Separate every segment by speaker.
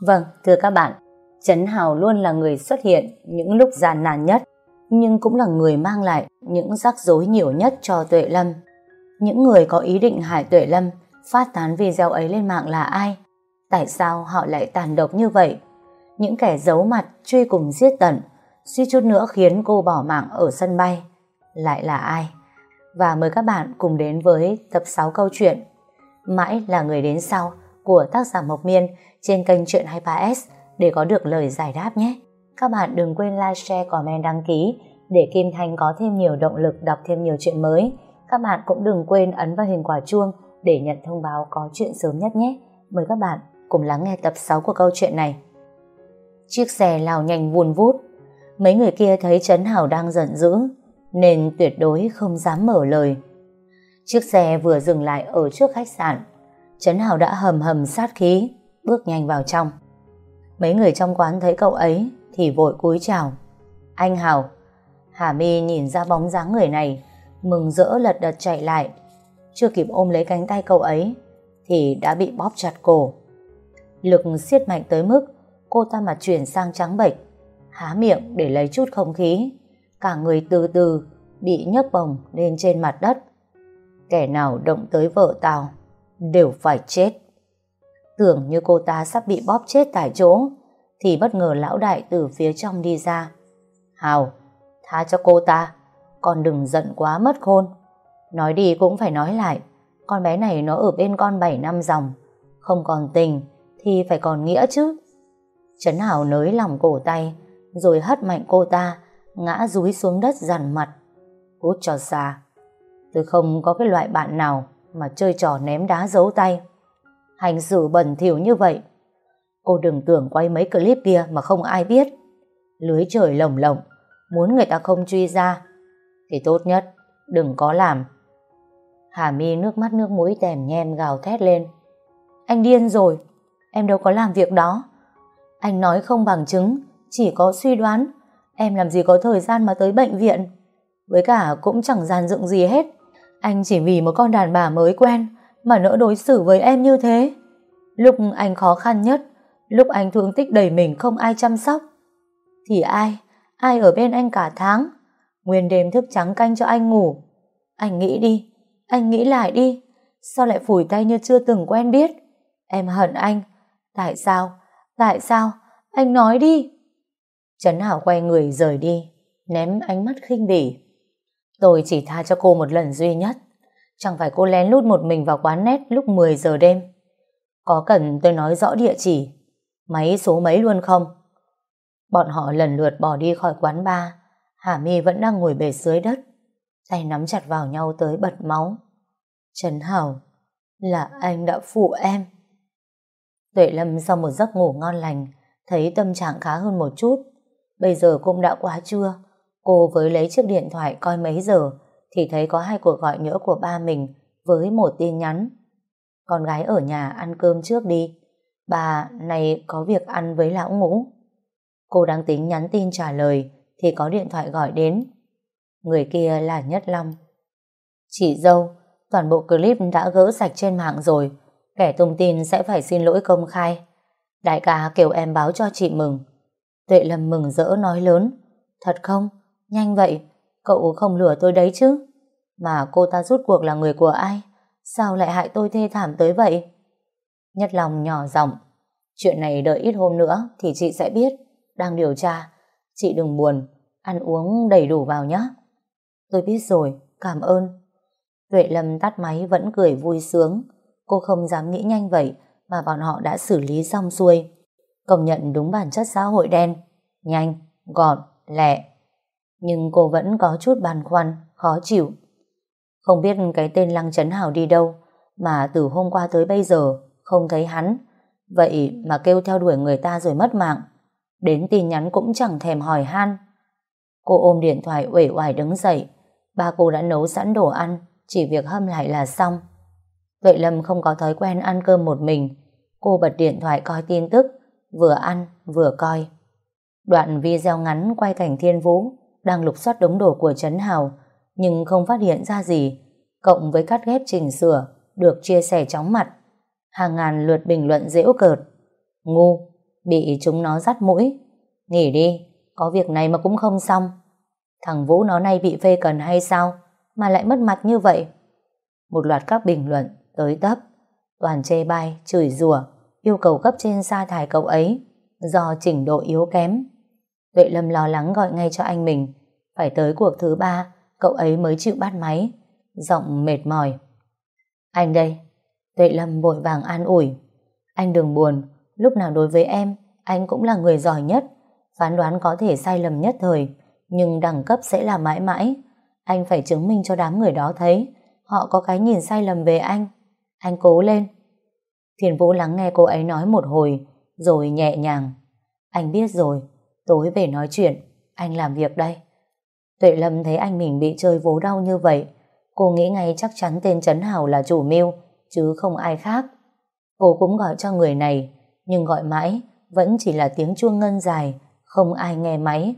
Speaker 1: Vâng, thưa các bạn, Trấn Hào luôn là người xuất hiện những lúc gian nan nhất, nhưng cũng là người mang lại những rắc rối nhiều nhất cho Tuệ Lâm. Những người có ý định hại Tuệ Lâm phát tán video ấy lên mạng là ai? Tại sao họ lại tàn độc như vậy? Những kẻ giấu mặt truy cùng giết tận, suy chút nữa khiến cô bỏ mạng ở sân bay. Lại là ai? Và mời các bạn cùng đến với tập 6 câu chuyện Mãi là người đến sau của tác giả Mộc Miên trên kênh Chuyện 23S để có được lời giải đáp nhé. Các bạn đừng quên like, share, comment, đăng ký để Kim Thanh có thêm nhiều động lực đọc thêm nhiều chuyện mới. Các bạn cũng đừng quên ấn vào hình quả chuông để nhận thông báo có chuyện sớm nhất nhé. Mời các bạn cùng lắng nghe tập 6 của câu chuyện này. Chiếc xe lao nhanh vun vút. Mấy người kia thấy Trấn Hảo đang giận dữ nên tuyệt đối không dám mở lời. Chiếc xe vừa dừng lại ở trước khách sạn. Trấn Hào đã hầm hầm sát khí, bước nhanh vào trong. Mấy người trong quán thấy cậu ấy thì vội cúi chào. Anh Hào, Hà My nhìn ra bóng dáng người này, mừng rỡ lật đật chạy lại. Chưa kịp ôm lấy cánh tay cậu ấy thì đã bị bóp chặt cổ. Lực siết mạnh tới mức cô ta mặt chuyển sang trắng bệch, há miệng để lấy chút không khí. Cả người từ từ bị nhấc bồng lên trên mặt đất. Kẻ nào động tới vợ tao đều phải chết. Tưởng như cô ta sắp bị bóp chết tại chỗ thì bất ngờ lão đại từ phía trong đi ra. Hào, tha cho cô ta, con đừng giận quá mất khôn. Nói đi cũng phải nói lại, con bé này nó ở bên con 7 năm dòng, không còn tình thì phải còn nghĩa chứ. Trấn Hào nới lòng cổ tay, rồi hất mạnh cô ta, ngã rúi xuống đất dằn mặt. Cút cho xa. Tôi không có cái loại bạn nào mà chơi trò ném đá giấu tay. Hành xử bẩn thỉu như vậy. Cô đừng tưởng quay mấy clip kia mà không ai biết. Lưới trời lồng lộng, muốn người ta không truy ra, thì tốt nhất đừng có làm. Hà mi nước mắt nước mũi tèm nhem gào thét lên. Anh điên rồi, em đâu có làm việc đó. Anh nói không bằng chứng, chỉ có suy đoán. Em làm gì có thời gian mà tới bệnh viện. Với cả cũng chẳng dàn dựng gì hết. Anh chỉ vì một con đàn bà mới quen mà nỡ đối xử với em như thế. Lúc anh khó khăn nhất, lúc anh thương tích đầy mình không ai chăm sóc, thì ai, ai ở bên anh cả tháng, nguyên đêm thức trắng canh cho anh ngủ. Anh nghĩ đi, anh nghĩ lại đi, sao lại phủi tay như chưa từng quen biết? Em hận anh, tại sao, tại sao, anh nói đi. Trấn Hảo quay người rời đi, ném ánh mắt khinh bỉ. Tôi chỉ tha cho cô một lần duy nhất. Chẳng phải cô lén lút một mình vào quán nét lúc 10 giờ đêm. Có cần tôi nói rõ địa chỉ, máy số mấy luôn không? Bọn họ lần lượt bỏ đi khỏi quán bar. Hà My vẫn đang ngồi bề dưới đất. Tay nắm chặt vào nhau tới bật máu. Trần Hảo, là anh đã phụ em. Tuệ Lâm sau một giấc ngủ ngon lành, thấy tâm trạng khá hơn một chút. Bây giờ cũng đã quá trưa, Cô với lấy chiếc điện thoại coi mấy giờ thì thấy có hai cuộc gọi nhỡ của ba mình với một tin nhắn. Con gái ở nhà ăn cơm trước đi. Bà này có việc ăn với lão ngũ. Cô đang tính nhắn tin trả lời thì có điện thoại gọi đến. Người kia là Nhất Long. Chị dâu, toàn bộ clip đã gỡ sạch trên mạng rồi. Kẻ tung tin sẽ phải xin lỗi công khai. Đại ca kêu em báo cho chị mừng. Tuệ Lâm mừng rỡ nói lớn. Thật không? Nhanh vậy, cậu không lừa tôi đấy chứ. Mà cô ta rút cuộc là người của ai? Sao lại hại tôi thê thảm tới vậy? Nhất lòng nhỏ giọng Chuyện này đợi ít hôm nữa thì chị sẽ biết. Đang điều tra. Chị đừng buồn, ăn uống đầy đủ vào nhé. Tôi biết rồi, cảm ơn. Tuệ Lâm tắt máy vẫn cười vui sướng. Cô không dám nghĩ nhanh vậy mà bọn họ đã xử lý xong xuôi. Công nhận đúng bản chất xã hội đen. Nhanh, gọn, lẹ nhưng cô vẫn có chút băn khoăn, khó chịu. Không biết cái tên Lăng Trấn Hào đi đâu, mà từ hôm qua tới bây giờ không thấy hắn. Vậy mà kêu theo đuổi người ta rồi mất mạng. Đến tin nhắn cũng chẳng thèm hỏi han. Cô ôm điện thoại uể oải đứng dậy. Ba cô đã nấu sẵn đồ ăn, chỉ việc hâm lại là xong. Tuệ Lâm không có thói quen ăn cơm một mình. Cô bật điện thoại coi tin tức, vừa ăn vừa coi. Đoạn video ngắn quay cảnh Thiên Vũ đang lục soát đống đồ của Trấn Hào nhưng không phát hiện ra gì cộng với cắt ghép chỉnh sửa được chia sẻ chóng mặt hàng ngàn lượt bình luận dễu cợt ngu Bị chúng nó dắt mũi. Nghỉ đi, có việc này mà cũng không xong. Thằng Vũ nó nay bị phê cần hay sao? Mà lại mất mặt như vậy. Một loạt các bình luận tới tấp. Toàn chê bai, chửi rủa yêu cầu cấp trên sa thải cậu ấy do trình độ yếu kém. Tuệ Lâm lo lắng gọi ngay cho anh mình. Phải tới cuộc thứ ba, cậu ấy mới chịu bắt máy. Giọng mệt mỏi. Anh đây. Tuệ Lâm vội vàng an ủi. Anh đừng buồn, lúc nào đối với em, anh cũng là người giỏi nhất. Phán đoán có thể sai lầm nhất thời, nhưng đẳng cấp sẽ là mãi mãi. Anh phải chứng minh cho đám người đó thấy, họ có cái nhìn sai lầm về anh. Anh cố lên. Thiền Vũ lắng nghe cô ấy nói một hồi, rồi nhẹ nhàng. Anh biết rồi, tối về nói chuyện, anh làm việc đây. Tuệ Lâm thấy anh mình bị chơi vố đau như vậy, cô nghĩ ngay chắc chắn tên Trấn Hào là chủ mưu, chứ không ai khác. Cô cũng gọi cho người này, nhưng gọi mãi vẫn chỉ là tiếng chuông ngân dài, không ai nghe máy.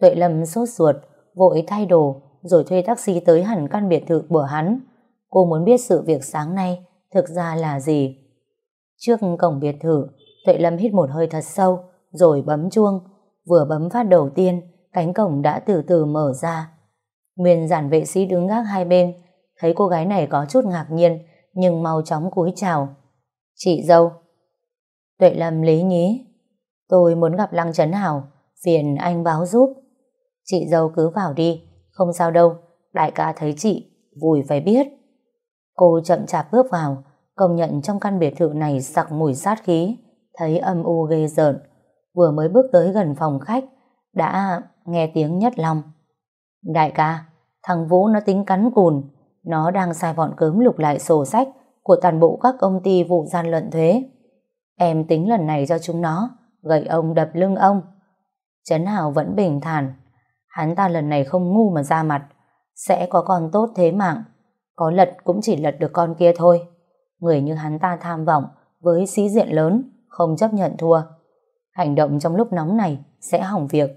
Speaker 1: Tuệ Lâm sốt ruột, vội thay đồ, rồi thuê taxi tới hẳn căn biệt thự của hắn. Cô muốn biết sự việc sáng nay thực ra là gì. Trước cổng biệt thự, Tuệ Lâm hít một hơi thật sâu, rồi bấm chuông. Vừa bấm phát đầu tiên, cánh cổng đã từ từ mở ra. Nguyên giản vệ sĩ đứng gác hai bên, thấy cô gái này có chút ngạc nhiên, nhưng mau chóng cúi chào. Chị dâu. Tuệ Lâm lý nhí. Tôi muốn gặp Lăng Trấn Hảo, phiền anh báo giúp. Chị dâu cứ vào đi, không sao đâu, đại ca thấy chị, vui phải biết. Cô chậm chạp bước vào, công nhận trong căn biệt thự này sặc mùi sát khí, thấy âm u ghê rợn. Vừa mới bước tới gần phòng khách, đã nghe tiếng nhất long. Đại ca, thằng Vũ nó tính cắn cùn, nó đang sai bọn cớm lục lại sổ sách của toàn bộ các công ty vụ gian lận thuế. Em tính lần này cho chúng nó, gậy ông đập lưng ông. Trấn Hào vẫn bình thản, hắn ta lần này không ngu mà ra mặt, sẽ có con tốt thế mạng, có lật cũng chỉ lật được con kia thôi. Người như hắn ta tham vọng với sĩ diện lớn, không chấp nhận thua. Hành động trong lúc nóng này sẽ hỏng việc.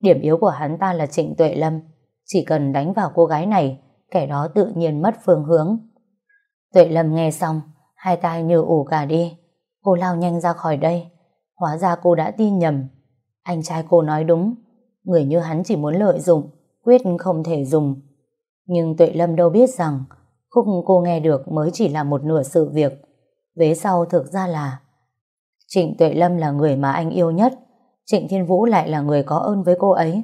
Speaker 1: Điểm yếu của hắn ta là Trịnh Tuệ Lâm. Chỉ cần đánh vào cô gái này, kẻ đó tự nhiên mất phương hướng. Tuệ Lâm nghe xong, hai tay như ủ cả đi. Cô lao nhanh ra khỏi đây. Hóa ra cô đã tin nhầm. Anh trai cô nói đúng. Người như hắn chỉ muốn lợi dụng, quyết không thể dùng. Nhưng Tuệ Lâm đâu biết rằng khúc cô nghe được mới chỉ là một nửa sự việc. Vế sau thực ra là Trịnh Tuệ Lâm là người mà anh yêu nhất. Trịnh Thiên Vũ lại là người có ơn với cô ấy.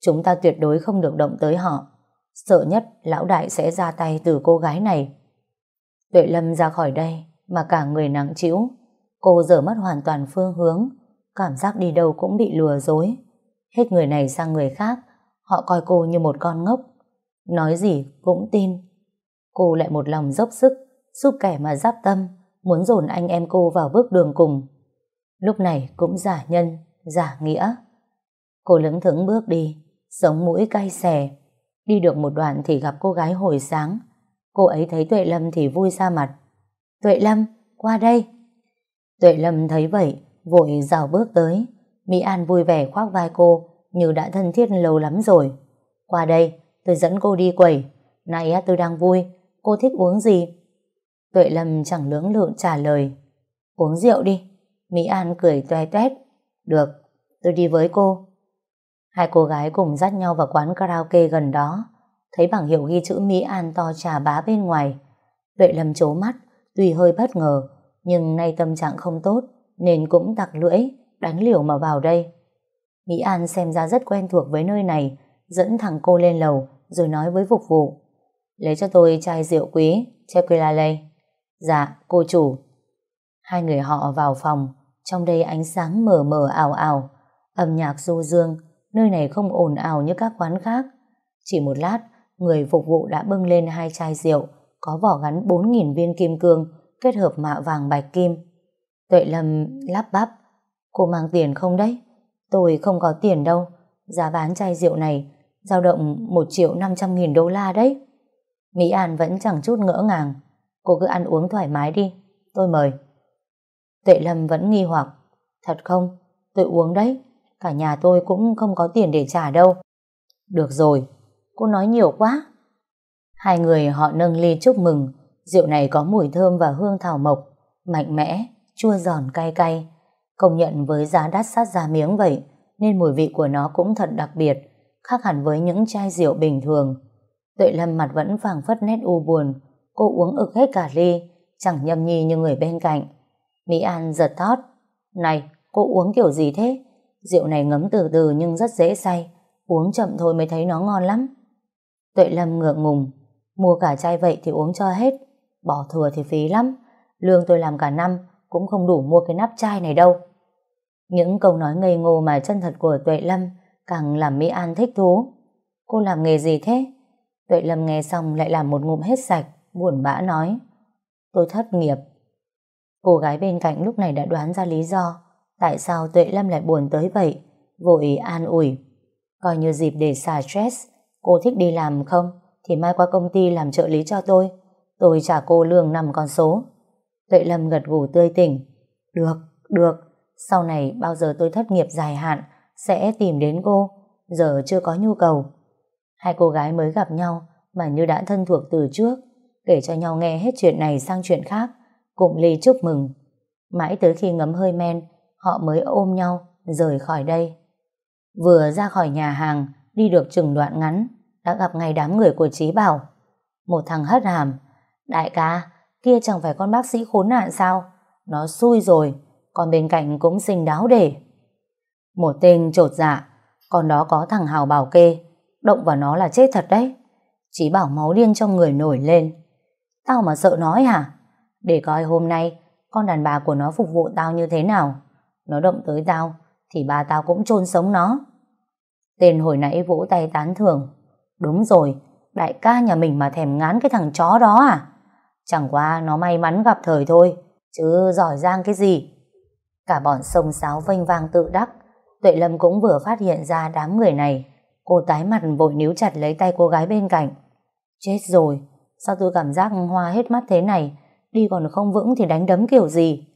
Speaker 1: Chúng ta tuyệt đối không được động tới họ. Sợ nhất lão đại sẽ ra tay từ cô gái này. Tuệ Lâm ra khỏi đây, mà cả người nặng chịu. Cô giờ mất hoàn toàn phương hướng. Cảm giác đi đâu cũng bị lừa dối. Hết người này sang người khác. Họ coi cô như một con ngốc. Nói gì cũng tin. Cô lại một lòng dốc sức, giúp kẻ mà giáp tâm, muốn dồn anh em cô vào bước đường cùng. Lúc này cũng giả nhân, giả nghĩa. Cô lững thững bước đi, sống mũi cay xè. Đi được một đoạn thì gặp cô gái hồi sáng. Cô ấy thấy Tuệ Lâm thì vui ra mặt. Tuệ Lâm, qua đây. Tuệ Lâm thấy vậy, vội rào bước tới. Mỹ An vui vẻ khoác vai cô, như đã thân thiết lâu lắm rồi. Qua đây, tôi dẫn cô đi quẩy. Này tôi đang vui, cô thích uống gì? Tuệ Lâm chẳng lưỡng lự trả lời. Uống rượu đi. Mỹ An cười toe toét. Được, tôi đi với cô. Hai cô gái cùng dắt nhau vào quán karaoke gần đó. Thấy bảng hiệu ghi chữ Mỹ An to trà bá bên ngoài. Tuệ Lâm chố mắt, tuy hơi bất ngờ, nhưng nay tâm trạng không tốt, nên cũng tặc lưỡi, đánh liều mà vào đây. Mỹ An xem ra rất quen thuộc với nơi này, dẫn thằng cô lên lầu, rồi nói với phục vụ. Lấy cho tôi chai rượu quý, tequila lây. Dạ, cô chủ. Hai người họ vào phòng, trong đây ánh sáng mờ mờ ảo ảo, âm nhạc du dương, nơi này không ồn ào như các quán khác. Chỉ một lát, người phục vụ đã bưng lên hai chai rượu, có vỏ gắn 4.000 viên kim cương, kết hợp mạ vàng bạch kim. Tuệ Lâm lắp bắp, cô mang tiền không đấy? Tôi không có tiền đâu, giá bán chai rượu này dao động 1 triệu 500 nghìn đô la đấy. Mỹ An vẫn chẳng chút ngỡ ngàng, cô cứ ăn uống thoải mái đi, tôi mời. Tuệ Lâm vẫn nghi hoặc, thật không, tôi uống đấy, cả nhà tôi cũng không có tiền để trả đâu. Được rồi, cô nói nhiều quá. Hai người họ nâng ly chúc mừng, rượu này có mùi thơm và hương thảo mộc, mạnh mẽ, chua giòn cay cay. Công nhận với giá đắt sát ra miếng vậy, nên mùi vị của nó cũng thật đặc biệt, khác hẳn với những chai rượu bình thường. Tuệ Lâm mặt vẫn vàng phất nét u buồn, cô uống ực hết cả ly, chẳng nhầm nhi như người bên cạnh. Mỹ An giật thót, này, cô uống kiểu gì thế? Rượu này ngấm từ từ nhưng rất dễ say, uống chậm thôi mới thấy nó ngon lắm. Tuệ Lâm ngượng ngùng, mua cả chai vậy thì uống cho hết, bỏ thừa thì phí lắm, lương tôi làm cả năm cũng không đủ mua cái nắp chai này đâu. Những câu nói ngây ngô mà chân thật của Tuệ Lâm càng làm Mỹ An thích thú. Cô làm nghề gì thế? Tuệ Lâm nghe xong lại làm một ngụm hết sạch, buồn bã nói. Tôi thất nghiệp. Cô gái bên cạnh lúc này đã đoán ra lý do tại sao Tuệ Lâm lại buồn tới vậy, vội an ủi. Coi như dịp để xả stress, cô thích đi làm không? Thì mai qua công ty làm trợ lý cho tôi. Tôi trả cô lương năm con số. Tuệ Lâm gật gù tươi tỉnh. Được, được. Sau này bao giờ tôi thất nghiệp dài hạn sẽ tìm đến cô. Giờ chưa có nhu cầu. Hai cô gái mới gặp nhau mà như đã thân thuộc từ trước. Kể cho nhau nghe hết chuyện này sang chuyện khác. Cùng ly chúc mừng. Mãi tới khi ngấm hơi men họ mới ôm nhau rời khỏi đây. Vừa ra khỏi nhà hàng đi được chừng đoạn ngắn đã gặp ngay đám người của Trí Bảo. Một thằng hất hàm Đại ca, kia chẳng phải con bác sĩ khốn nạn sao? Nó xui rồi, còn bên cạnh cũng xinh đáo để. Một tên trột dạ, còn đó có thằng Hào bảo kê, động vào nó là chết thật đấy. Chí bảo máu điên trong người nổi lên. Tao mà sợ nói hả? Để coi hôm nay con đàn bà của nó phục vụ tao như thế nào. Nó động tới tao, thì bà tao cũng chôn sống nó. Tên hồi nãy vỗ tay tán thưởng. Đúng rồi, đại ca nhà mình mà thèm ngán cái thằng chó đó à? Chẳng qua nó may mắn gặp thời thôi, chứ giỏi giang cái gì. Cả bọn sông sáo vênh vang tự đắc, Tuệ Lâm cũng vừa phát hiện ra đám người này. Cô tái mặt vội níu chặt lấy tay cô gái bên cạnh. Chết rồi, sao tôi cảm giác hoa hết mắt thế này, đi còn không vững thì đánh đấm kiểu gì.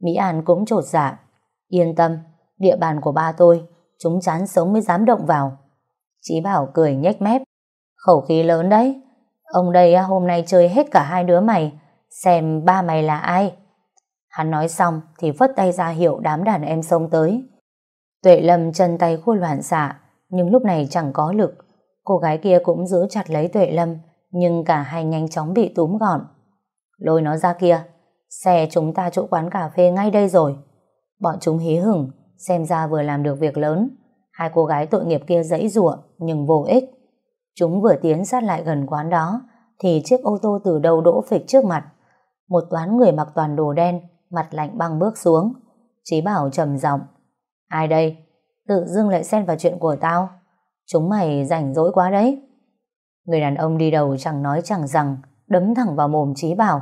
Speaker 1: Mỹ An cũng trột dạ. Yên tâm, địa bàn của ba tôi, chúng chán sống mới dám động vào. Chí Bảo cười nhếch mép. Khẩu khí lớn đấy, Ông đây hôm nay chơi hết cả hai đứa mày, xem ba mày là ai. Hắn nói xong thì vất tay ra hiệu đám đàn em xông tới. Tuệ Lâm chân tay khua loạn xạ, nhưng lúc này chẳng có lực. Cô gái kia cũng giữ chặt lấy Tuệ Lâm, nhưng cả hai nhanh chóng bị túm gọn. Lôi nó ra kia, xe chúng ta chỗ quán cà phê ngay đây rồi. Bọn chúng hí hửng, xem ra vừa làm được việc lớn. Hai cô gái tội nghiệp kia dãy rủa nhưng vô ích. Chúng vừa tiến sát lại gần quán đó thì chiếc ô tô từ đầu đỗ phịch trước mặt. Một toán người mặc toàn đồ đen mặt lạnh băng bước xuống. Chí bảo trầm giọng Ai đây? Tự dưng lại xen vào chuyện của tao. Chúng mày rảnh rỗi quá đấy. Người đàn ông đi đầu chẳng nói chẳng rằng đấm thẳng vào mồm Chí Bảo.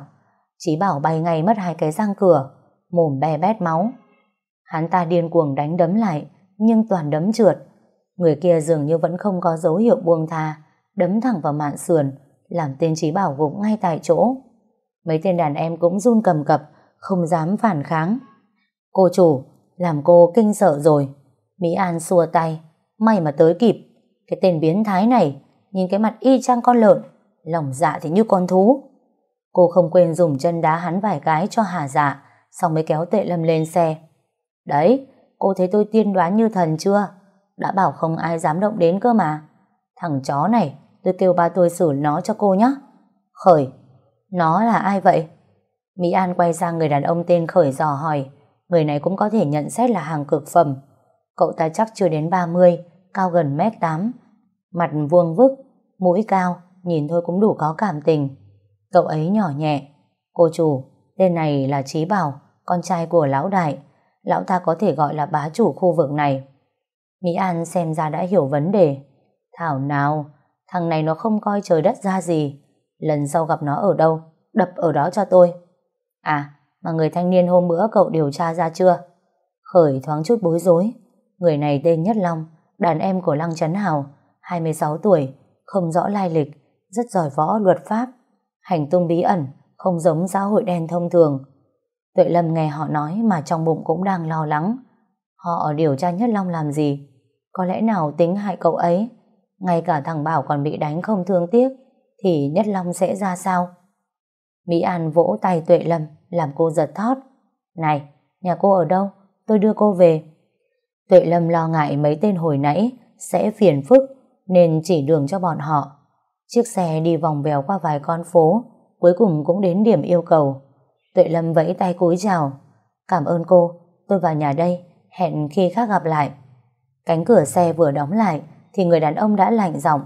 Speaker 1: Chí Bảo bay ngay mất hai cái răng cửa mồm bè bét máu. Hắn ta điên cuồng đánh đấm lại nhưng toàn đấm trượt Người kia dường như vẫn không có dấu hiệu buông tha, đấm thẳng vào mạn sườn, làm tên trí bảo gục ngay tại chỗ. Mấy tên đàn em cũng run cầm cập, không dám phản kháng. Cô chủ, làm cô kinh sợ rồi. Mỹ An xua tay, may mà tới kịp. Cái tên biến thái này, nhìn cái mặt y chang con lợn, lòng dạ thì như con thú. Cô không quên dùng chân đá hắn vài cái cho hà dạ, xong mới kéo tệ lâm lên xe. Đấy, cô thấy tôi tiên đoán như thần chưa? Đã bảo không ai dám động đến cơ mà. Thằng chó này, tôi kêu ba tôi xử nó cho cô nhé. Khởi, nó là ai vậy? Mỹ An quay sang người đàn ông tên Khởi dò hỏi. Người này cũng có thể nhận xét là hàng cực phẩm. Cậu ta chắc chưa đến 30, cao gần mét 8. Mặt vuông vức, mũi cao, nhìn thôi cũng đủ có cảm tình. Cậu ấy nhỏ nhẹ. Cô chủ, tên này là Trí Bảo, con trai của lão đại. Lão ta có thể gọi là bá chủ khu vực này. Mỹ An xem ra đã hiểu vấn đề. Thảo nào, thằng này nó không coi trời đất ra gì. Lần sau gặp nó ở đâu, đập ở đó cho tôi. À, mà người thanh niên hôm bữa cậu điều tra ra chưa? Khởi thoáng chút bối rối. Người này tên Nhất Long, đàn em của Lăng Trấn Hào, 26 tuổi, không rõ lai lịch, rất giỏi võ luật pháp. Hành tung bí ẩn, không giống xã hội đen thông thường. Tuệ Lâm nghe họ nói mà trong bụng cũng đang lo lắng. Họ điều tra Nhất Long làm gì? Có lẽ nào tính hại cậu ấy Ngay cả thằng Bảo còn bị đánh không thương tiếc Thì Nhất Long sẽ ra sao Mỹ An vỗ tay Tuệ Lâm Làm cô giật thót Này nhà cô ở đâu tôi đưa cô về. Tuệ Lâm lo ngại mấy tên hồi nãy sẽ phiền phức nên chỉ đường cho bọn họ. Chiếc xe đi vòng vèo qua vài con phố, cuối cùng cũng đến điểm yêu cầu. Tuệ Lâm vẫy tay cúi chào. Cảm ơn cô, tôi vào nhà đây, hẹn khi khác gặp lại. Cánh cửa xe vừa đóng lại thì người đàn ông đã lạnh giọng.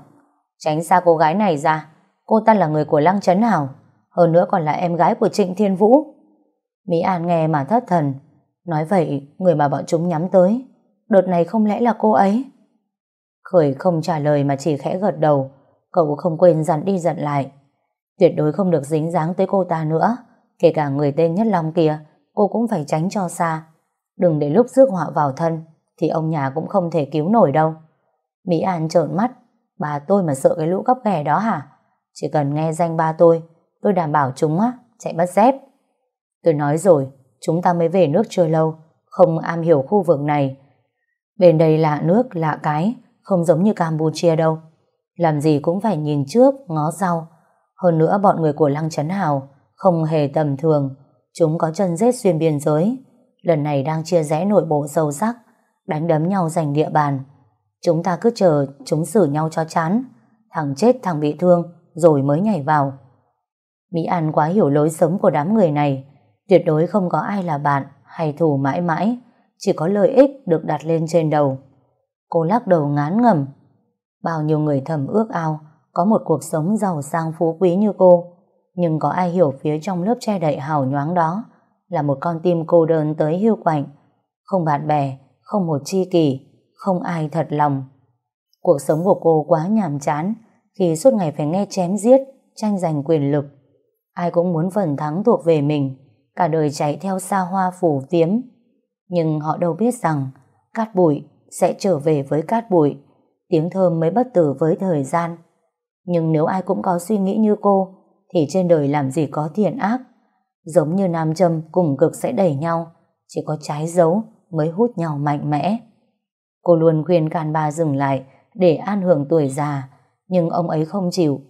Speaker 1: Tránh xa cô gái này ra, cô ta là người của Lăng Trấn Hào, hơn nữa còn là em gái của Trịnh Thiên Vũ. Mỹ An nghe mà thất thần, nói vậy người mà bọn chúng nhắm tới, đợt này không lẽ là cô ấy? Khởi không trả lời mà chỉ khẽ gật đầu, cậu không quên dặn đi dặn lại. Tuyệt đối không được dính dáng tới cô ta nữa, kể cả người tên Nhất Long kia, cô cũng phải tránh cho xa. Đừng để lúc rước họa vào thân, thì ông nhà cũng không thể cứu nổi đâu. Mỹ An trợn mắt, bà tôi mà sợ cái lũ cắp ghẻ đó hả? Chỉ cần nghe danh ba tôi, tôi đảm bảo chúng á, chạy mất dép. Tôi nói rồi, chúng ta mới về nước chưa lâu, không am hiểu khu vực này. Bên đây lạ nước, lạ cái, không giống như Campuchia đâu. Làm gì cũng phải nhìn trước, ngó sau. Hơn nữa bọn người của Lăng Trấn Hào không hề tầm thường. Chúng có chân rết xuyên biên giới. Lần này đang chia rẽ nội bộ sâu sắc, đánh đấm nhau giành địa bàn. Chúng ta cứ chờ chúng xử nhau cho chán. Thằng chết thằng bị thương, rồi mới nhảy vào. Mỹ An quá hiểu lối sống của đám người này. Tuyệt đối không có ai là bạn hay thù mãi mãi. Chỉ có lợi ích được đặt lên trên đầu. Cô lắc đầu ngán ngầm. Bao nhiêu người thầm ước ao có một cuộc sống giàu sang phú quý như cô. Nhưng có ai hiểu phía trong lớp che đậy hào nhoáng đó là một con tim cô đơn tới hiu quạnh. Không bạn bè, không một chi kỷ, không ai thật lòng. Cuộc sống của cô quá nhàm chán khi suốt ngày phải nghe chém giết, tranh giành quyền lực. Ai cũng muốn phần thắng thuộc về mình, cả đời chạy theo xa hoa phủ phiếm. Nhưng họ đâu biết rằng cát bụi sẽ trở về với cát bụi, tiếng thơm mới bất tử với thời gian. Nhưng nếu ai cũng có suy nghĩ như cô, thì trên đời làm gì có thiện ác. Giống như nam châm cùng cực sẽ đẩy nhau, chỉ có trái dấu mới hút nhau mạnh mẽ. Cô luôn khuyên can ba dừng lại để an hưởng tuổi già, nhưng ông ấy không chịu.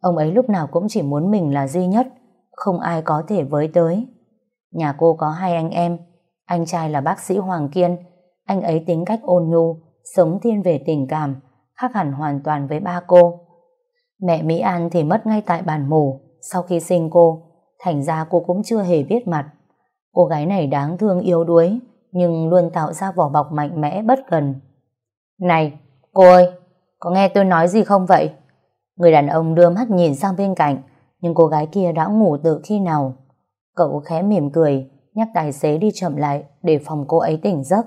Speaker 1: Ông ấy lúc nào cũng chỉ muốn mình là duy nhất, không ai có thể với tới. Nhà cô có hai anh em, anh trai là bác sĩ Hoàng Kiên, anh ấy tính cách ôn nhu, sống thiên về tình cảm, khác hẳn hoàn toàn với ba cô. Mẹ Mỹ An thì mất ngay tại bàn mổ sau khi sinh cô, thành ra cô cũng chưa hề biết mặt. Cô gái này đáng thương yếu đuối, nhưng luôn tạo ra vỏ bọc mạnh mẽ bất cần. Này, cô ơi, có nghe tôi nói gì không vậy? Người đàn ông đưa mắt nhìn sang bên cạnh, nhưng cô gái kia đã ngủ từ khi nào. Cậu khẽ mỉm cười, nhắc tài xế đi chậm lại để phòng cô ấy tỉnh giấc.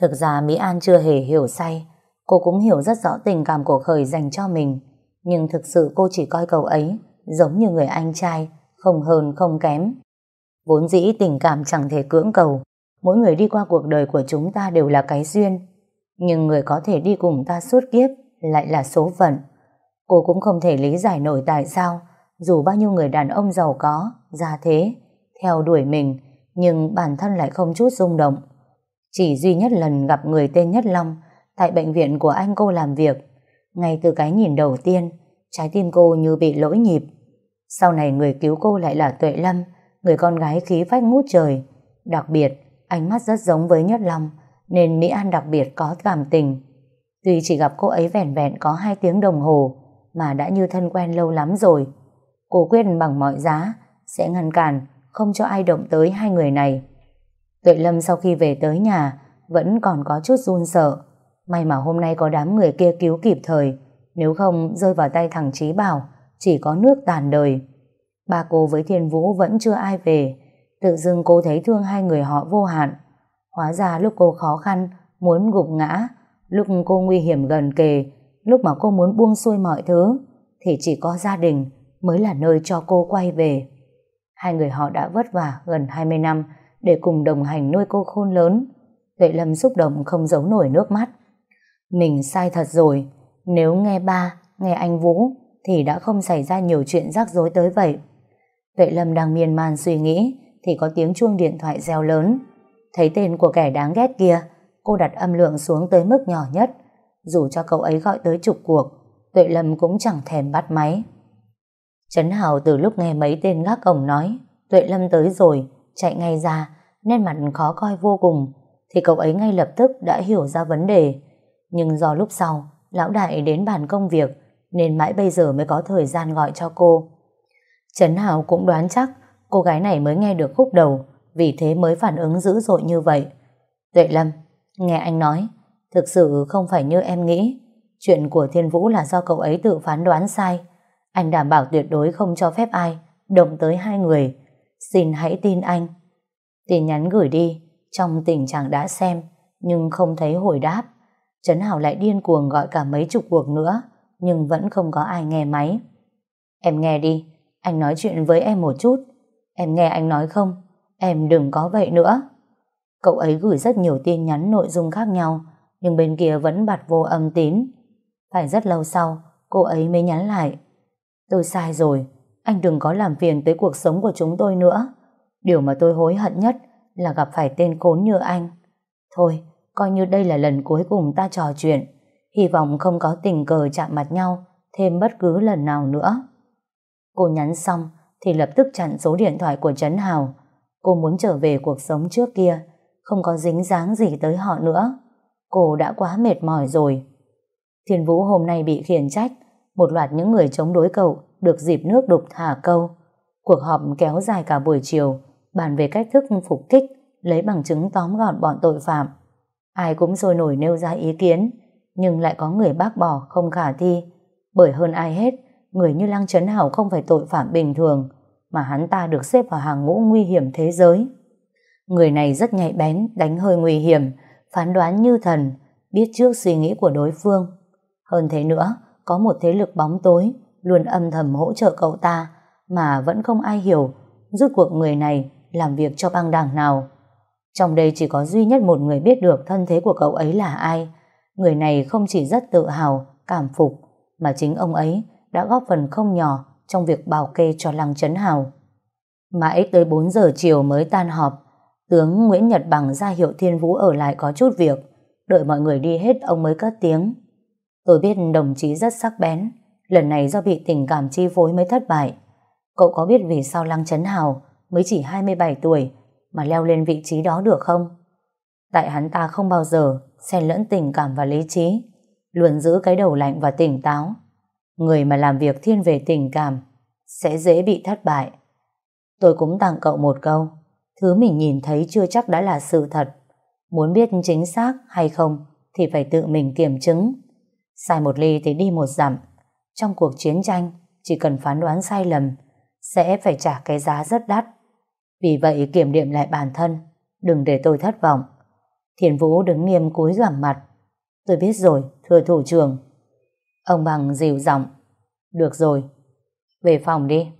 Speaker 1: Thực ra Mỹ An chưa hề hiểu say, cô cũng hiểu rất rõ tình cảm của Khởi dành cho mình. Nhưng thực sự cô chỉ coi cậu ấy giống như người anh trai, không hơn không kém. Vốn dĩ tình cảm chẳng thể cưỡng cầu, mỗi người đi qua cuộc đời của chúng ta đều là cái duyên. Nhưng người có thể đi cùng ta suốt kiếp lại là số phận. Cô cũng không thể lý giải nổi tại sao dù bao nhiêu người đàn ông giàu có, gia thế, theo đuổi mình, nhưng bản thân lại không chút rung động. Chỉ duy nhất lần gặp người tên Nhất Long tại bệnh viện của anh cô làm việc, ngay từ cái nhìn đầu tiên, trái tim cô như bị lỗi nhịp. Sau này người cứu cô lại là Tuệ Lâm, người con gái khí phách ngút trời. Đặc biệt, ánh mắt rất giống với Nhất Long, nên Mỹ An đặc biệt có cảm tình. Tuy chỉ gặp cô ấy vẻn vẹn có hai tiếng đồng hồ, mà đã như thân quen lâu lắm rồi. Cô quyết bằng mọi giá sẽ ngăn cản, không cho ai động tới hai người này. Tuệ Lâm sau khi về tới nhà vẫn còn có chút run sợ. May mà hôm nay có đám người kia cứu kịp thời, nếu không rơi vào tay thằng Trí Bảo, chỉ có nước tàn đời. Ba cô với Thiên Vũ vẫn chưa ai về, tự dưng cô thấy thương hai người họ vô hạn. Hóa ra lúc cô khó khăn, muốn gục ngã, lúc cô nguy hiểm gần kề, lúc mà cô muốn buông xuôi mọi thứ, thì chỉ có gia đình mới là nơi cho cô quay về. Hai người họ đã vất vả gần 20 năm để cùng đồng hành nuôi cô khôn lớn. Tuệ Lâm xúc động không giấu nổi nước mắt. Mình sai thật rồi, nếu nghe ba, nghe anh Vũ thì đã không xảy ra nhiều chuyện rắc rối tới vậy. Tuệ Lâm đang miên man suy nghĩ thì có tiếng chuông điện thoại reo lớn. Thấy tên của kẻ đáng ghét kia, cô đặt âm lượng xuống tới mức nhỏ nhất. Dù cho cậu ấy gọi tới chục cuộc, Tuệ Lâm cũng chẳng thèm bắt máy. Trấn Hào từ lúc nghe mấy tên gác cổng nói Tuệ Lâm tới rồi, chạy ngay ra, nên mặt khó coi vô cùng. thì cậu ấy ngay lập tức đã hiểu ra vấn đề. Nhưng do lúc sau, lão đại đến bàn công việc nên mãi bây giờ mới có thời gian gọi cho cô. Trấn Hào cũng đoán chắc cô gái này mới nghe được khúc đầu vì thế mới phản ứng dữ dội như vậy. Tuệ Lâm, nghe anh nói, thực sự không phải như em nghĩ. Chuyện của Thiên Vũ là do cậu ấy tự phán đoán sai. Anh đảm bảo tuyệt đối không cho phép ai động tới hai người. Xin hãy tin anh. Tin nhắn gửi đi, trong tình trạng đã xem, nhưng không thấy hồi đáp. Trấn Hảo lại điên cuồng gọi cả mấy chục cuộc nữa, nhưng vẫn không có ai nghe máy. Em nghe đi, anh nói chuyện với em một chút. Em nghe anh nói không? Em đừng có vậy nữa. Cậu ấy gửi rất nhiều tin nhắn nội dung khác nhau, nhưng bên kia vẫn bật vô âm tín. Phải rất lâu sau, cô ấy mới nhắn lại. Tôi sai rồi, anh đừng có làm phiền tới cuộc sống của chúng tôi nữa. Điều mà tôi hối hận nhất là gặp phải tên khốn như anh. Thôi, coi như đây là lần cuối cùng ta trò chuyện. Hy vọng không có tình cờ chạm mặt nhau thêm bất cứ lần nào nữa. Cô nhắn xong thì lập tức chặn số điện thoại của Trấn Hào. Cô muốn trở về cuộc sống trước kia, không có dính dáng gì tới họ nữa. Cô đã quá mệt mỏi rồi. Thiên Vũ hôm nay bị khiển trách, một loạt những người chống đối cậu được dịp nước đục thả câu. Cuộc họp kéo dài cả buổi chiều, bàn về cách thức phục kích, lấy bằng chứng tóm gọn bọn tội phạm. Ai cũng sôi nổi nêu ra ý kiến, nhưng lại có người bác bỏ không khả thi. Bởi hơn ai hết, người như Lăng Trấn Hảo không phải tội phạm bình thường, mà hắn ta được xếp vào hàng ngũ nguy hiểm thế giới. Người này rất nhạy bén, đánh hơi nguy hiểm, phán đoán như thần, biết trước suy nghĩ của đối phương. Hơn thế nữa, có một thế lực bóng tối luôn âm thầm hỗ trợ cậu ta mà vẫn không ai hiểu rút cuộc người này làm việc cho băng đảng nào. Trong đây chỉ có duy nhất một người biết được thân thế của cậu ấy là ai. Người này không chỉ rất tự hào, cảm phục, mà chính ông ấy đã góp phần không nhỏ trong việc bảo kê cho Lăng Trấn Hào. Mãi tới 4 giờ chiều mới tan họp, tướng Nguyễn Nhật Bằng ra hiệu Thiên Vũ ở lại có chút việc, đợi mọi người đi hết ông mới cất tiếng. Tôi biết đồng chí rất sắc bén, lần này do bị tình cảm chi phối mới thất bại. Cậu có biết vì sao Lăng Trấn Hào mới chỉ 27 tuổi mà leo lên vị trí đó được không? Tại hắn ta không bao giờ xen lẫn tình cảm và lý trí, luôn giữ cái đầu lạnh và tỉnh táo. Người mà làm việc thiên về tình cảm sẽ dễ bị thất bại. Tôi cũng tặng cậu một câu, thứ mình nhìn thấy chưa chắc đã là sự thật. Muốn biết chính xác hay không thì phải tự mình kiểm chứng. Sai một ly thì đi một dặm. Trong cuộc chiến tranh, chỉ cần phán đoán sai lầm, sẽ phải trả cái giá rất đắt. Vì vậy kiểm điểm lại bản thân, đừng để tôi thất vọng. Thiền Vũ đứng nghiêm cúi gằm mặt. Tôi biết rồi, thưa thủ trưởng. Ông bằng dịu giọng. Được rồi, về phòng đi.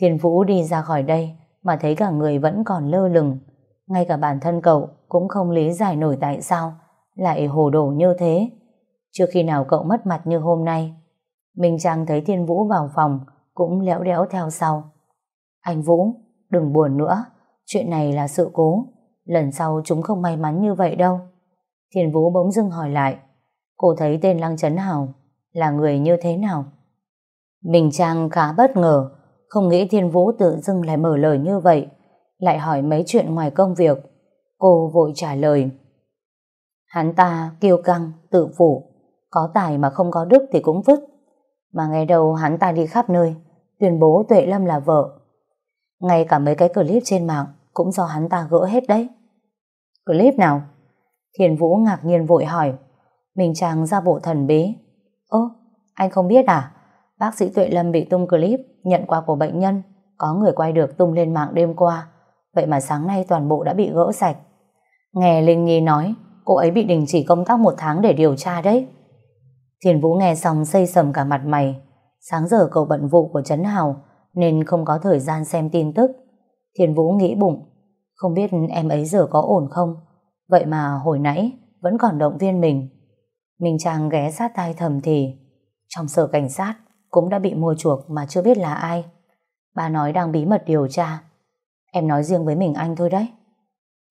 Speaker 1: thiền Vũ đi ra khỏi đây mà thấy cả người vẫn còn lơ lửng. Ngay cả bản thân cậu cũng không lý giải nổi tại sao lại hồ đồ như thế. Chưa khi nào cậu mất mặt như hôm nay. Minh Trang thấy Thiên Vũ vào phòng cũng léo đéo theo sau. Anh Vũ, đừng buồn nữa. Chuyện này là sự cố. Lần sau chúng không may mắn như vậy đâu. Thiên Vũ bỗng dưng hỏi lại. Cô thấy tên Lăng Trấn Hào là người như thế nào? Minh Trang khá bất ngờ. Không nghĩ Thiên Vũ tự dưng lại mở lời như vậy. Lại hỏi mấy chuyện ngoài công việc. Cô vội trả lời. Hắn ta kiêu căng, tự phủ. Có tài mà không có đức thì cũng vứt. Mà ngày đầu hắn ta đi khắp nơi, tuyên bố Tuệ Lâm là vợ. Ngay cả mấy cái clip trên mạng cũng do hắn ta gỡ hết đấy. Clip nào? Thiền Vũ ngạc nhiên vội hỏi. Mình chàng ra bộ thần bí. Ơ, anh không biết à? Bác sĩ Tuệ Lâm bị tung clip nhận quà của bệnh nhân. Có người quay được tung lên mạng đêm qua. Vậy mà sáng nay toàn bộ đã bị gỡ sạch. Nghe Linh Nhi nói, cô ấy bị đình chỉ công tác một tháng để điều tra đấy. Thiền Vũ nghe xong xây sầm cả mặt mày. Sáng giờ cậu bận vụ của Trấn Hào nên không có thời gian xem tin tức. Thiền Vũ nghĩ bụng, không biết em ấy giờ có ổn không? Vậy mà hồi nãy vẫn còn động viên mình. Minh Trang ghé sát tai thầm thì trong sở cảnh sát cũng đã bị mua chuộc mà chưa biết là ai. Bà nói đang bí mật điều tra. Em nói riêng với mình anh thôi đấy.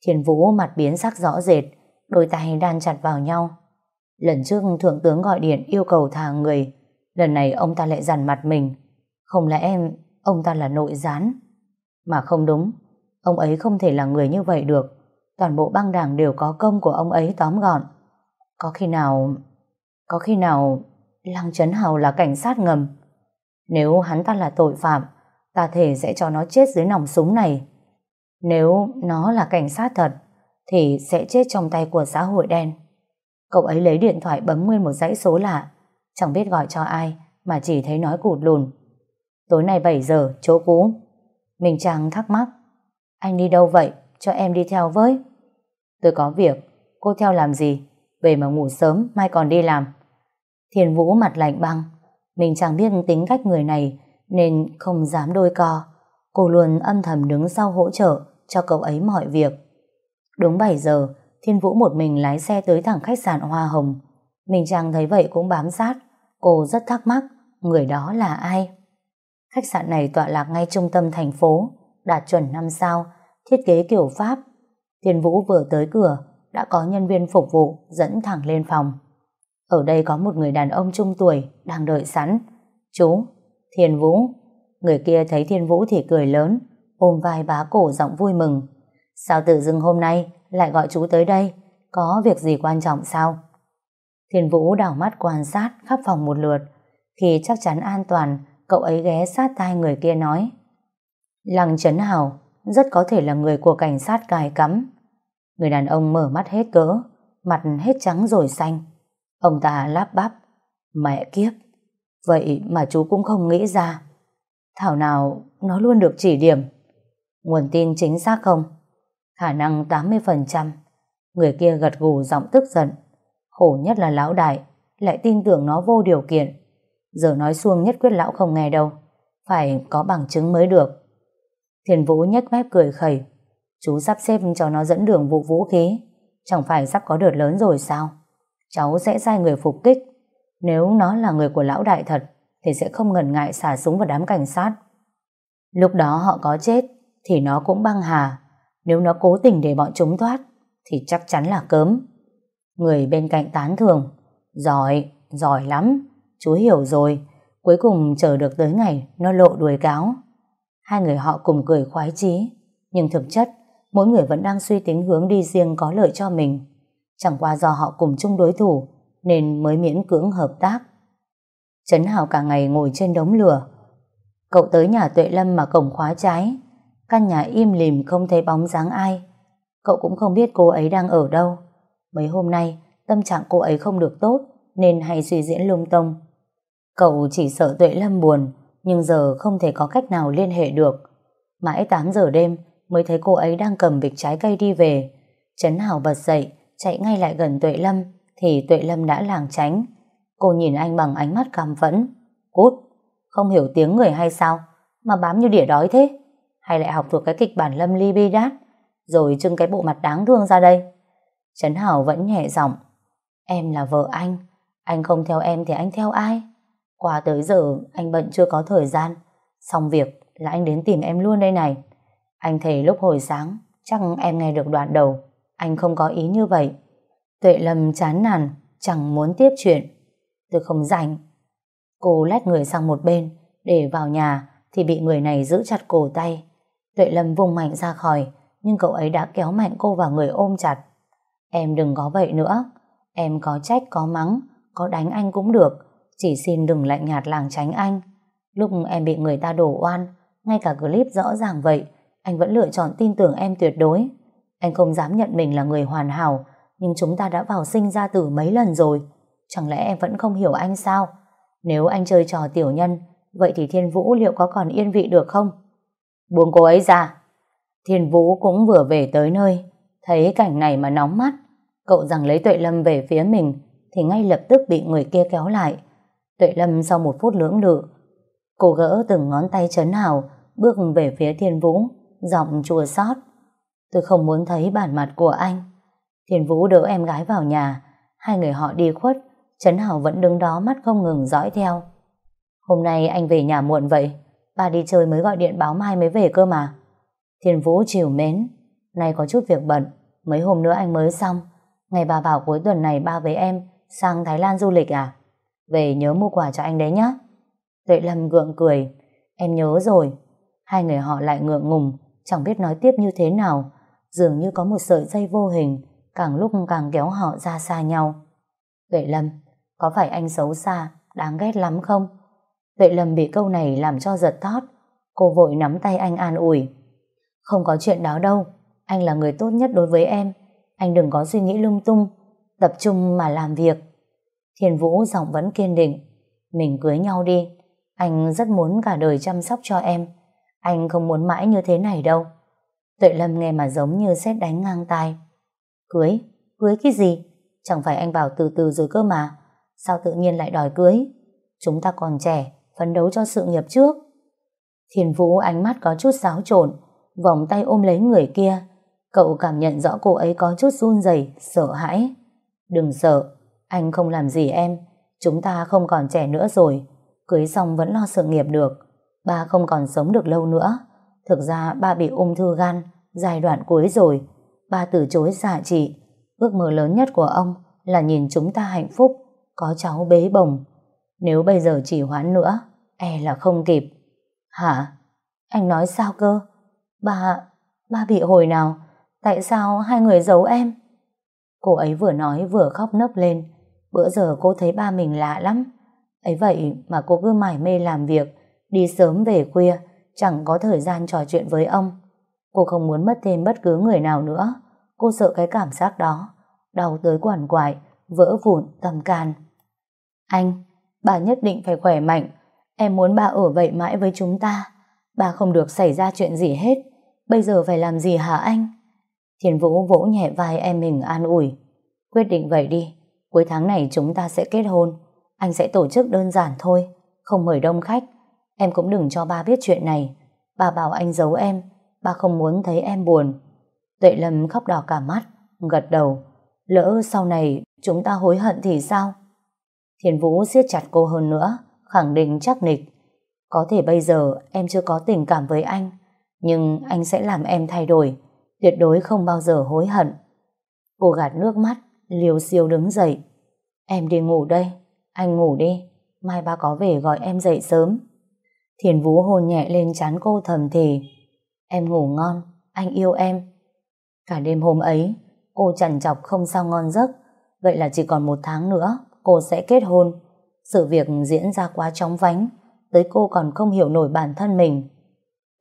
Speaker 1: Thiền Vũ mặt biến sắc rõ rệt, đôi tay đan chặt vào nhau. Lần trước thượng tướng gọi điện yêu cầu thả người, lần này ông ta lại dằn mặt mình. Không lẽ em, ông ta là nội gián? Mà không đúng, ông ấy không thể là người như vậy được. toàn bộ băng đảng đều có công của ông ấy tóm gọn. Có khi nào... Có khi nào Lăng Trấn Hào là cảnh sát ngầm? Nếu hắn ta là tội phạm, ta thể sẽ cho nó chết dưới nòng súng này. Nếu nó là cảnh sát thật, thì sẽ chết trong tay của xã hội đen. Cậu ấy lấy điện thoại bấm nguyên một dãy số lạ, chẳng biết gọi cho ai, mà chỉ thấy nói cụt lùn. Tối nay 7 giờ, chỗ cũ. Mình chàng thắc mắc. Anh đi đâu vậy? Cho em đi theo với. Tôi có việc. Cô theo làm gì? Về mà ngủ sớm, mai còn đi làm. Thiền Vũ mặt lạnh băng. Mình chẳng biết tính cách người này, nên không dám đôi co. Cô luôn âm thầm đứng sau hỗ trợ cho cậu ấy mọi việc. Đúng 7 giờ, Thiên Vũ một mình lái xe tới thẳng khách sạn Hoa Hồng. Mình chàng thấy vậy cũng bám sát. Cô rất thắc mắc, người đó là ai? Khách sạn này tọa lạc ngay trung tâm thành phố, đạt chuẩn 5 sao, thiết kế kiểu Pháp. Thiên Vũ vừa tới cửa, đã có nhân viên phục vụ dẫn thẳng lên phòng. Ở đây có một người đàn ông trung tuổi đang đợi sẵn. Chú, Thiên Vũ. Người kia thấy Thiên Vũ thì cười lớn, ôm vai bá cổ giọng vui mừng. Sao tự dưng hôm nay lại gọi chú tới đây? Có việc gì quan trọng sao? Thiên Vũ đảo mắt quan sát khắp phòng một lượt. Khi chắc chắn an toàn, cậu ấy ghé sát tai người kia nói. Lăng Trấn Hào rất có thể là người của cảnh sát cài cắm. Người đàn ông mở mắt hết cỡ, mặt hết trắng rồi xanh. Ông ta lắp bắp. Mẹ kiếp! Vậy mà chú cũng không nghĩ ra. Thảo nào nó luôn được chỉ điểm. Nguồn tin chính xác không? Khả năng 80%. Người kia gật gù giọng tức giận. Khổ nhất là lão đại, lại tin tưởng nó vô điều kiện. Giờ nói xuông nhất quyết lão không nghe đâu. Phải có bằng chứng mới được. Thiền Vũ nhếch mép cười khẩy. Chú sắp xếp cho nó dẫn đường vụ vũ khí. Chẳng phải sắp có đợt lớn rồi sao? Cháu sẽ sai người phục kích. Nếu nó là người của lão đại thật, thì sẽ không ngần ngại xả súng vào đám cảnh sát. Lúc đó họ có chết, thì nó cũng băng hà. Nếu nó cố tình để bọn chúng thoát, thì chắc chắn là cớm. Người bên cạnh tán thường. Giỏi, giỏi lắm. Chú hiểu rồi. Cuối cùng chờ được tới ngày nó lộ đuôi cáo. Hai người họ cùng cười khoái chí. Nhưng thực chất, mỗi người vẫn đang suy tính hướng đi riêng có lợi cho mình. Chẳng qua do họ cùng chung đối thủ, nên mới miễn cưỡng hợp tác. Trấn Hào cả ngày ngồi trên đống lửa. Cậu tới nhà Tuệ Lâm mà cổng khóa trái. Căn nhà im lìm không thấy bóng dáng ai. Cậu cũng không biết cô ấy đang ở đâu. Mấy hôm nay, tâm trạng cô ấy không được tốt, nên hay suy diễn lung tung. Cậu chỉ sợ Tuệ Lâm buồn, nhưng giờ không thể có cách nào liên hệ được. Mãi 8 giờ đêm mới thấy cô ấy đang cầm bịch trái cây đi về. Trấn Hào bật dậy, chạy ngay lại gần Tuệ Lâm, thì Tuệ Lâm đã làng tránh. Cô nhìn anh bằng ánh mắt căm phẫn. Cút, không hiểu tiếng người hay sao, mà bám như đỉa đói thế? Hay lại học thuộc cái kịch bản Lâm Ly Bi Đát, rồi trưng cái bộ mặt đáng thương ra đây? Trấn Hảo vẫn nhẹ giọng. Em là vợ anh, anh không theo em thì anh theo ai? Qua tới giờ anh bận chưa có thời gian, xong việc là anh đến tìm em luôn đây này. Anh thấy lúc hồi sáng, chắc em nghe được đoạn đầu, anh không có ý như vậy. Tuệ Lâm chán nản, chẳng muốn tiếp chuyện. Tôi không rảnh. Cô lách người sang một bên, để vào nhà thì bị người này giữ chặt cổ tay. Tuệ Lâm vùng mạnh ra khỏi, nhưng cậu ấy đã kéo mạnh cô vào người ôm chặt. Em đừng có vậy nữa. Em có trách, có mắng, có đánh anh cũng được. Chỉ xin đừng lạnh nhạt làng tránh anh. Lúc em bị người ta đổ oan, ngay cả clip rõ ràng vậy, anh vẫn lựa chọn tin tưởng em tuyệt đối. Anh không dám nhận mình là người hoàn hảo, nhưng chúng ta đã vào sinh ra tử mấy lần rồi. Chẳng lẽ em vẫn không hiểu anh sao? Nếu anh chơi trò tiểu nhân, vậy thì Thiên Vũ liệu có còn yên vị được không? Buông cô ấy ra. Thiên Vũ cũng vừa về tới nơi, thấy cảnh này mà nóng mắt. Cậu rằng lấy Tuệ Lâm về phía mình, thì ngay lập tức bị người kia kéo lại. Tuệ Lâm sau một phút lưỡng lự, cô gỡ từng ngón tay chấn hào, bước về phía Thiên Vũ, giọng chua xót. Tôi không muốn thấy bản mặt của anh. Thiên Vũ đỡ em gái vào nhà, hai người họ đi khuất, Trấn Hảo vẫn đứng đó mắt không ngừng dõi theo. Hôm nay anh về nhà muộn vậy, ba đi chơi mới gọi điện báo mai mới về cơ mà. Thiên Vũ chiều mến, nay có chút việc bận, mấy hôm nữa anh mới xong. Ngày bà bảo cuối tuần này ba với em sang Thái Lan du lịch à? Về nhớ mua quà cho anh đấy nhá. Tuệ Lâm gượng cười, em nhớ rồi. Hai người họ lại ngượng ngùng, chẳng biết nói tiếp như thế nào. dường như có một sợi dây vô hình, càng lúc càng kéo họ ra xa nhau. Tuệ Lâm, có phải anh xấu xa, đáng ghét lắm không? Tuệ Lâm bị câu này làm cho giật thót, cô vội nắm tay anh an ủi. Không có chuyện đó đâu, anh là người tốt nhất đối với em, anh đừng có suy nghĩ lung tung, tập trung mà làm việc. Thiên Vũ giọng vẫn kiên định, mình cưới nhau đi, anh rất muốn cả đời chăm sóc cho em, anh không muốn mãi như thế này đâu. Tuệ Lâm nghe mà giống như xét đánh ngang tai. Cưới? Cưới cái gì? Chẳng phải anh bảo từ từ rồi cơ mà. Sao tự nhiên lại đòi cưới? Chúng ta còn trẻ, phấn đấu cho sự nghiệp trước. Thiền Vũ ánh mắt có chút xáo trộn, vòng tay ôm lấy người kia. Cậu cảm nhận rõ cô ấy có chút run rẩy, sợ hãi. Đừng sợ, anh không làm gì em. Chúng ta không còn trẻ nữa rồi. Cưới xong vẫn lo sự nghiệp được. Ba không còn sống được lâu nữa. Thực ra ba bị ung thư gan, giai đoạn cuối rồi. Ba từ chối xạ trị. Ước mơ lớn nhất của ông là nhìn chúng ta hạnh phúc, có cháu bế bồng. Nếu bây giờ chỉ hoãn nữa, e là không kịp. Hả? Anh nói sao cơ? Ba, ba bị hồi nào? Tại sao hai người giấu em? Cô ấy vừa nói vừa khóc nấc lên. Bữa giờ cô thấy ba mình lạ lắm. ấy vậy mà cô cứ mải mê làm việc, đi sớm về khuya, chẳng có thời gian trò chuyện với ông. Cô không muốn mất thêm bất cứ người nào nữa. Cô sợ cái cảm giác đó, đau tới quằn quại, vỡ vụn tầm can. Anh, bà nhất định phải khỏe mạnh. Em muốn bà ở vậy mãi với chúng ta. Bà không được xảy ra chuyện gì hết. Bây giờ phải làm gì hả anh? thiền Vũ vỗ nhẹ vai em mình an ủi. Quyết định vậy đi. Cuối tháng này chúng ta sẽ kết hôn. Anh sẽ tổ chức đơn giản thôi. Không mời đông khách. Em cũng đừng cho ba biết chuyện này. Bà bảo anh giấu em. Ba không muốn thấy em buồn. Tuệ Lâm khóc đỏ cả mắt. Gật đầu. Lỡ sau này chúng ta hối hận thì sao? Thiền Vũ siết chặt cô hơn nữa. Khẳng định chắc nịch. Có thể bây giờ em chưa có tình cảm với anh. Nhưng anh sẽ làm em thay đổi. Tuyệt đối không bao giờ hối hận. Cô gạt nước mắt. Liều siêu đứng dậy. Em đi ngủ đây. Anh ngủ đi. Mai ba có về gọi em dậy sớm. Thiền Vũ hôn nhẹ lên chán cô thầm thì. Em ngủ ngon. Anh yêu em. Cả đêm hôm ấy, cô chằn chọc không sao ngon giấc. Vậy là chỉ còn một tháng nữa, cô sẽ kết hôn. Sự việc diễn ra quá chóng vánh, tới cô còn không hiểu nổi bản thân mình.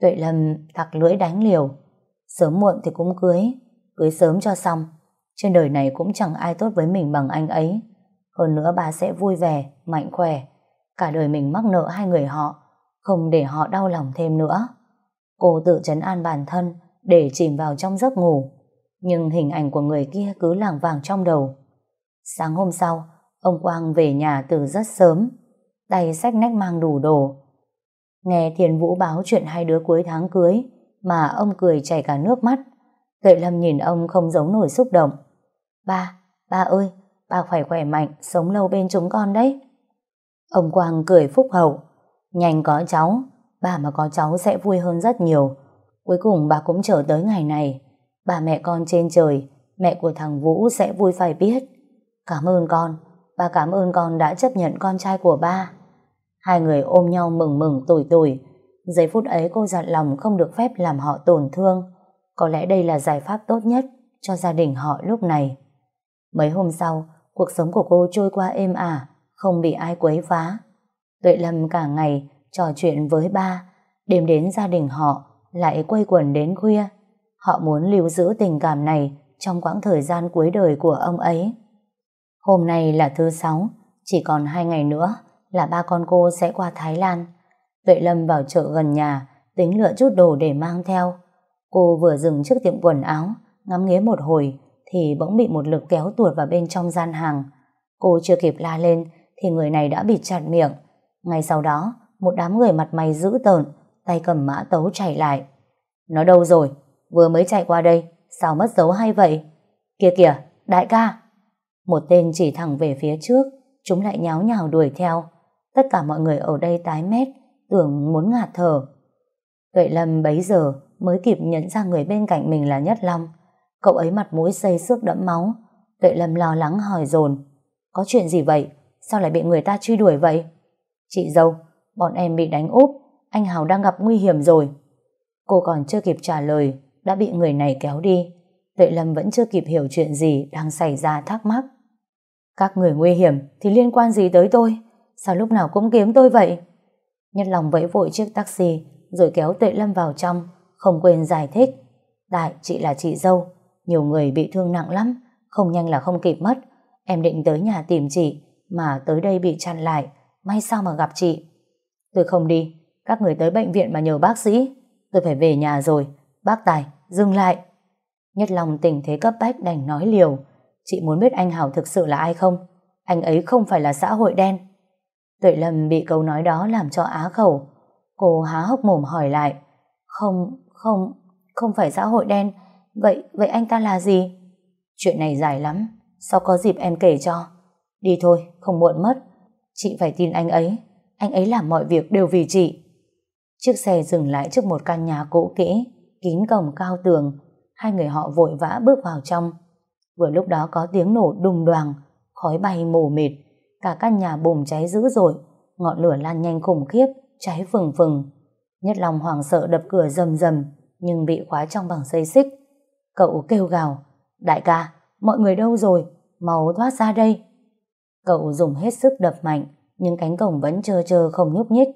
Speaker 1: Tuệ Lâm thặc lưỡi đánh liều. Sớm muộn thì cũng cưới, cưới sớm cho xong. Trên đời này cũng chẳng ai tốt với mình bằng anh ấy. Hơn nữa bà sẽ vui vẻ, mạnh khỏe. Cả đời mình mắc nợ hai người họ, không để họ đau lòng thêm nữa. Cô tự chấn an bản thân để chìm vào trong giấc ngủ. Nhưng hình ảnh của người kia cứ lảng vàng trong đầu. Sáng hôm sau, ông Quang về nhà từ rất sớm. Tay sách nách mang đủ đồ. Nghe Thiền Vũ báo chuyện hai đứa cuối tháng cưới mà ông cười chảy cả nước mắt. Tuệ Lâm nhìn ông không giống nổi xúc động. Ba, ba ơi, ba khỏe khỏe mạnh, sống lâu bên chúng con đấy. Ông Quang cười phúc hậu. Nhanh có cháu, bà mà có cháu sẽ vui hơn rất nhiều. Cuối cùng bà cũng chờ tới ngày này. Bà mẹ con trên trời, mẹ của thằng Vũ sẽ vui phải biết. Cảm ơn con, ba cảm ơn con đã chấp nhận con trai của ba. Hai người ôm nhau mừng mừng tủi tủi. Giây phút ấy cô dặn lòng không được phép làm họ tổn thương. Có lẽ đây là giải pháp tốt nhất cho gia đình họ lúc này. Mấy hôm sau, cuộc sống của cô trôi qua êm ả, không bị ai quấy phá. Tuệ Lâm cả ngày trò chuyện với ba, đêm đến gia đình họ lại quây quần đến khuya. Họ muốn lưu giữ tình cảm này trong quãng thời gian cuối đời của ông ấy. Hôm nay là thứ sáu, chỉ còn hai ngày nữa là ba con cô sẽ qua Thái Lan. Tuệ Lâm vào chợ gần nhà, tính lựa chút đồ để mang theo. Cô vừa dừng trước tiệm quần áo, ngắm nghía một hồi, thì bỗng bị một lực kéo tuột vào bên trong gian hàng. Cô chưa kịp la lên, thì người này đã bị chặt miệng. Ngay sau đó, một đám người mặt mày dữ tợn, tay cầm mã tấu chạy lại. Nó đâu rồi? Vừa mới chạy qua đây, sao mất dấu hay vậy? Kìa kìa, đại ca! Một tên chỉ thẳng về phía trước, chúng lại nháo nhào đuổi theo. Tất cả mọi người ở đây tái mét, tưởng muốn ngạt thở. Tuệ Lâm bấy giờ mới kịp nhận ra người bên cạnh mình là Nhất Long. Cậu ấy mặt mũi xây xước đẫm máu. Tuệ Lâm lo lắng hỏi dồn Có chuyện gì vậy? Sao lại bị người ta truy đuổi vậy? Chị dâu, bọn em bị đánh úp. Anh Hào đang gặp nguy hiểm rồi. Cô còn chưa kịp trả lời, đã bị người này kéo đi. Tuệ Lâm vẫn chưa kịp hiểu chuyện gì đang xảy ra thắc mắc. Các người nguy hiểm thì liên quan gì tới tôi? Sao lúc nào cũng kiếm tôi vậy? Nhất lòng vẫy vội chiếc taxi rồi kéo Tuệ Lâm vào trong, không quên giải thích. Đại, chị là chị dâu, nhiều người bị thương nặng lắm, không nhanh là không kịp mất. Em định tới nhà tìm chị, mà tới đây bị chặn lại, may sao mà gặp chị. Tôi không đi, các người tới bệnh viện mà nhờ bác sĩ. Tôi phải về nhà rồi, bác Tài, dừng lại. Nhất lòng tình thế cấp bách đành nói liều. Chị muốn biết anh Hảo thực sự là ai không? Anh ấy không phải là xã hội đen. Tuệ Lâm bị câu nói đó làm cho á khẩu. Cô há hốc mồm hỏi lại. Không, không, không phải xã hội đen. Vậy, vậy anh ta là gì? Chuyện này dài lắm. Sao có dịp em kể cho? Đi thôi, không muộn mất. Chị phải tin anh ấy. Anh ấy làm mọi việc đều vì chị. Chiếc xe dừng lại trước một căn nhà cũ kỹ, kín cổng cao tường. Hai người họ vội vã bước vào trong. Vừa lúc đó có tiếng nổ đùng đoàng, khói bay mù mịt, cả căn nhà bùng cháy dữ dội, ngọn lửa lan nhanh khủng khiếp, cháy phừng phừng. Nhất lòng hoảng sợ đập cửa rầm rầm, nhưng bị khóa trong bằng dây xích. Cậu kêu gào, đại ca, mọi người đâu rồi, mau thoát ra đây. Cậu dùng hết sức đập mạnh, nhưng cánh cổng vẫn trơ trơ không nhúc nhích.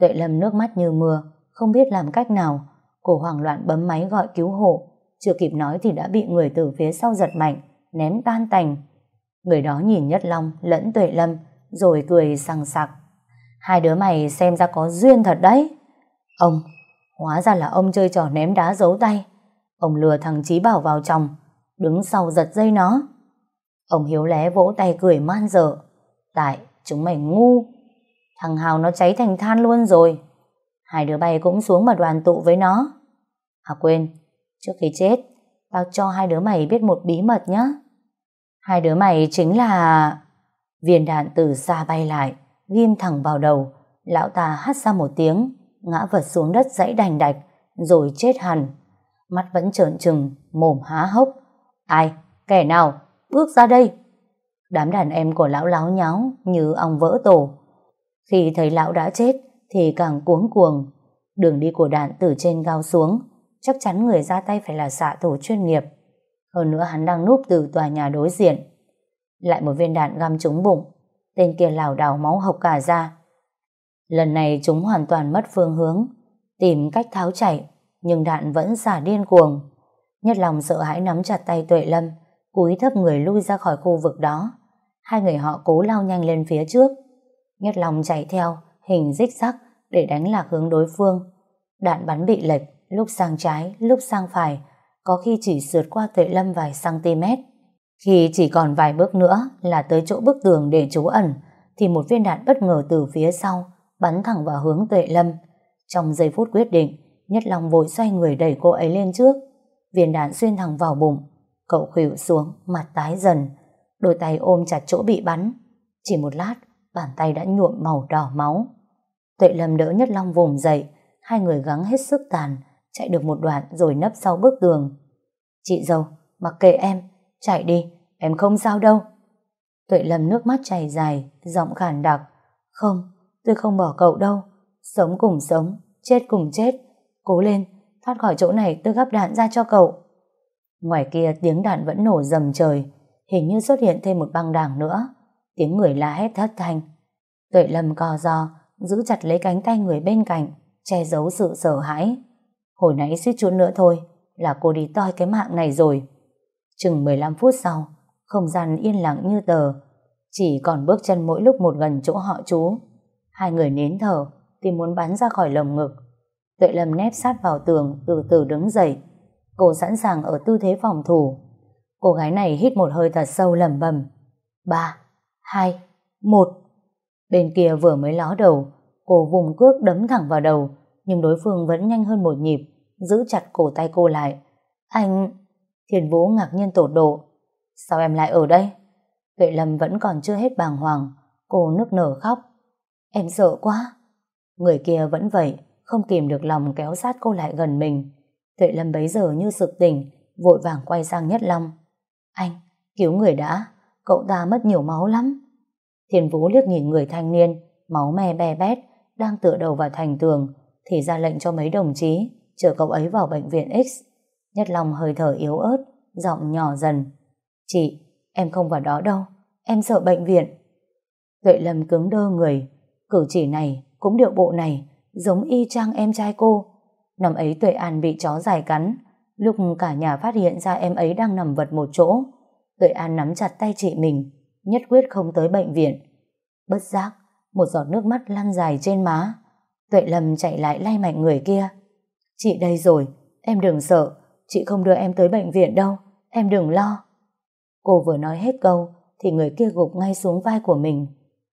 Speaker 1: Tuệ Lâm nước mắt như mưa, không biết làm cách nào. Cô hoảng loạn bấm máy gọi cứu hộ, chưa kịp nói thì đã bị người từ phía sau giật mạnh, ném tan tành. Người đó nhìn Nhất Long lẫn Tuệ Lâm, rồi cười sằng sặc. Hai đứa mày xem ra có duyên thật đấy. Ông, hóa ra là ông chơi trò ném đá giấu tay. Ông lừa thằng Chí Bảo vào chồng, đứng sau giật dây nó. Ông Hiếu lé vỗ tay cười man dở. Tại, chúng mày ngu. Thằng Hào nó cháy thành than luôn rồi. Hai đứa bay cũng xuống mà đoàn tụ với nó. À quên, trước khi chết, tao cho hai đứa mày biết một bí mật nhé. Hai đứa mày chính là... Viên đạn từ xa bay lại, ghim thẳng vào đầu. Lão ta hắt ra một tiếng, ngã vật xuống đất dãy đành đạch, rồi chết hẳn. Mắt vẫn trợn trừng, mồm há hốc. Ai? Kẻ nào? Bước ra đây! Đám đàn em của lão láo nháo như ong vỡ tổ. Khi thấy lão đã chết thì càng cuống cuồng. Đường đi của đạn từ trên cao xuống, chắc chắn người ra tay phải là xạ thủ chuyên nghiệp. Hơn nữa hắn đang núp từ tòa nhà đối diện. Lại một viên đạn găm trúng bụng, tên kia lảo đảo máu hộc cả ra. Lần này chúng hoàn toàn mất phương hướng, tìm cách tháo chạy, nhưng đạn vẫn xả điên cuồng. Nhất lòng sợ hãi nắm chặt tay Tuệ Lâm, cúi thấp người lui ra khỏi khu vực đó. Hai người họ cố lao nhanh lên phía trước. Nhất lòng chạy theo, hình rích rắc để đánh lạc hướng đối phương. Đạn bắn bị lệch, lúc sang trái, lúc sang phải, có khi chỉ sượt qua Tuệ Lâm vài cm. Khi chỉ còn vài bước nữa là tới chỗ bức tường để trú ẩn, thì một viên đạn bất ngờ từ phía sau bắn thẳng vào hướng Tuệ Lâm. Trong giây phút quyết định, Nhất Long vội xoay người đẩy cô ấy lên trước. Viên đạn xuyên thẳng vào bụng. Cậu khuỵu xuống, mặt tái dần. Đôi tay ôm chặt chỗ bị bắn. Chỉ một lát, bàn tay đã nhuộm màu đỏ máu. Tuệ Lâm đỡ Nhất Long vùng dậy, hai người gắng hết sức tàn, chạy được một đoạn rồi nấp sau bức tường. Chị dâu, mặc kệ em, chạy đi, em không sao đâu. Tuệ Lâm nước mắt chảy dài, giọng khàn đặc. Không, tôi không bỏ cậu đâu. Sống cùng sống, chết cùng chết. Cố lên, thoát khỏi chỗ này tôi gắp đạn ra cho cậu. Ngoài kia tiếng đạn vẫn nổ dầm trời, hình như xuất hiện thêm một băng đảng nữa. Tiếng người la hét thất thanh. Tuệ Lâm co do, giữ chặt lấy cánh tay người bên cạnh, che giấu sự sợ hãi. Hồi nãy suýt chút nữa thôi, là cô đi toi cái mạng này rồi. Chừng 15 phút sau, không gian yên lặng như tờ, chỉ còn bước chân mỗi lúc một gần chỗ họ trú. Hai người nến thở, tìm muốn bắn ra khỏi lồng ngực. Tuệ Lâm nép sát vào tường, từ từ đứng dậy. Cô sẵn sàng ở tư thế phòng thủ. Cô gái này hít một hơi thật sâu lẩm bẩm. Ba, hai, một. Bên kia vừa mới ló đầu, cô vùng cước đấm thẳng vào đầu, nhưng đối phương vẫn nhanh hơn một nhịp, giữ chặt cổ tay cô lại. Anh... Thiền Vũ ngạc nhiên tột độ. Sao em lại ở đây? Tuệ Lâm vẫn còn chưa hết bàng hoàng, cô nức nở khóc. Em sợ quá. Người kia vẫn vậy, không kìm được lòng kéo sát cô lại gần mình. Tuệ Lâm bấy giờ như sực tỉnh, vội vàng quay sang Nhất Long. Anh, cứu người đã, cậu ta mất nhiều máu lắm. thiền Vũ liếc nhìn người thanh niên, máu me be bét, đang tựa đầu vào thành tường, thì ra lệnh cho mấy đồng chí chở cậu ấy vào bệnh viện X. Nhất Long hơi thở yếu ớt, giọng nhỏ dần. Chị, em không vào đó đâu, em sợ bệnh viện. Tuệ Lâm cứng đơ người, cử chỉ này, cũng điệu bộ này, giống y chang em trai cô. Năm ấy Tuệ An bị chó dài cắn, lúc cả nhà phát hiện ra em ấy đang nằm vật một chỗ. Tuệ An nắm chặt tay chị mình, nhất quyết không tới bệnh viện. Bất giác, một giọt nước mắt lăn dài trên má. Tuệ Lâm chạy lại lay mạnh người kia. Chị đây rồi, em đừng sợ, chị không đưa em tới bệnh viện đâu, em đừng lo. Cô vừa nói hết câu, thì người kia gục ngay xuống vai của mình.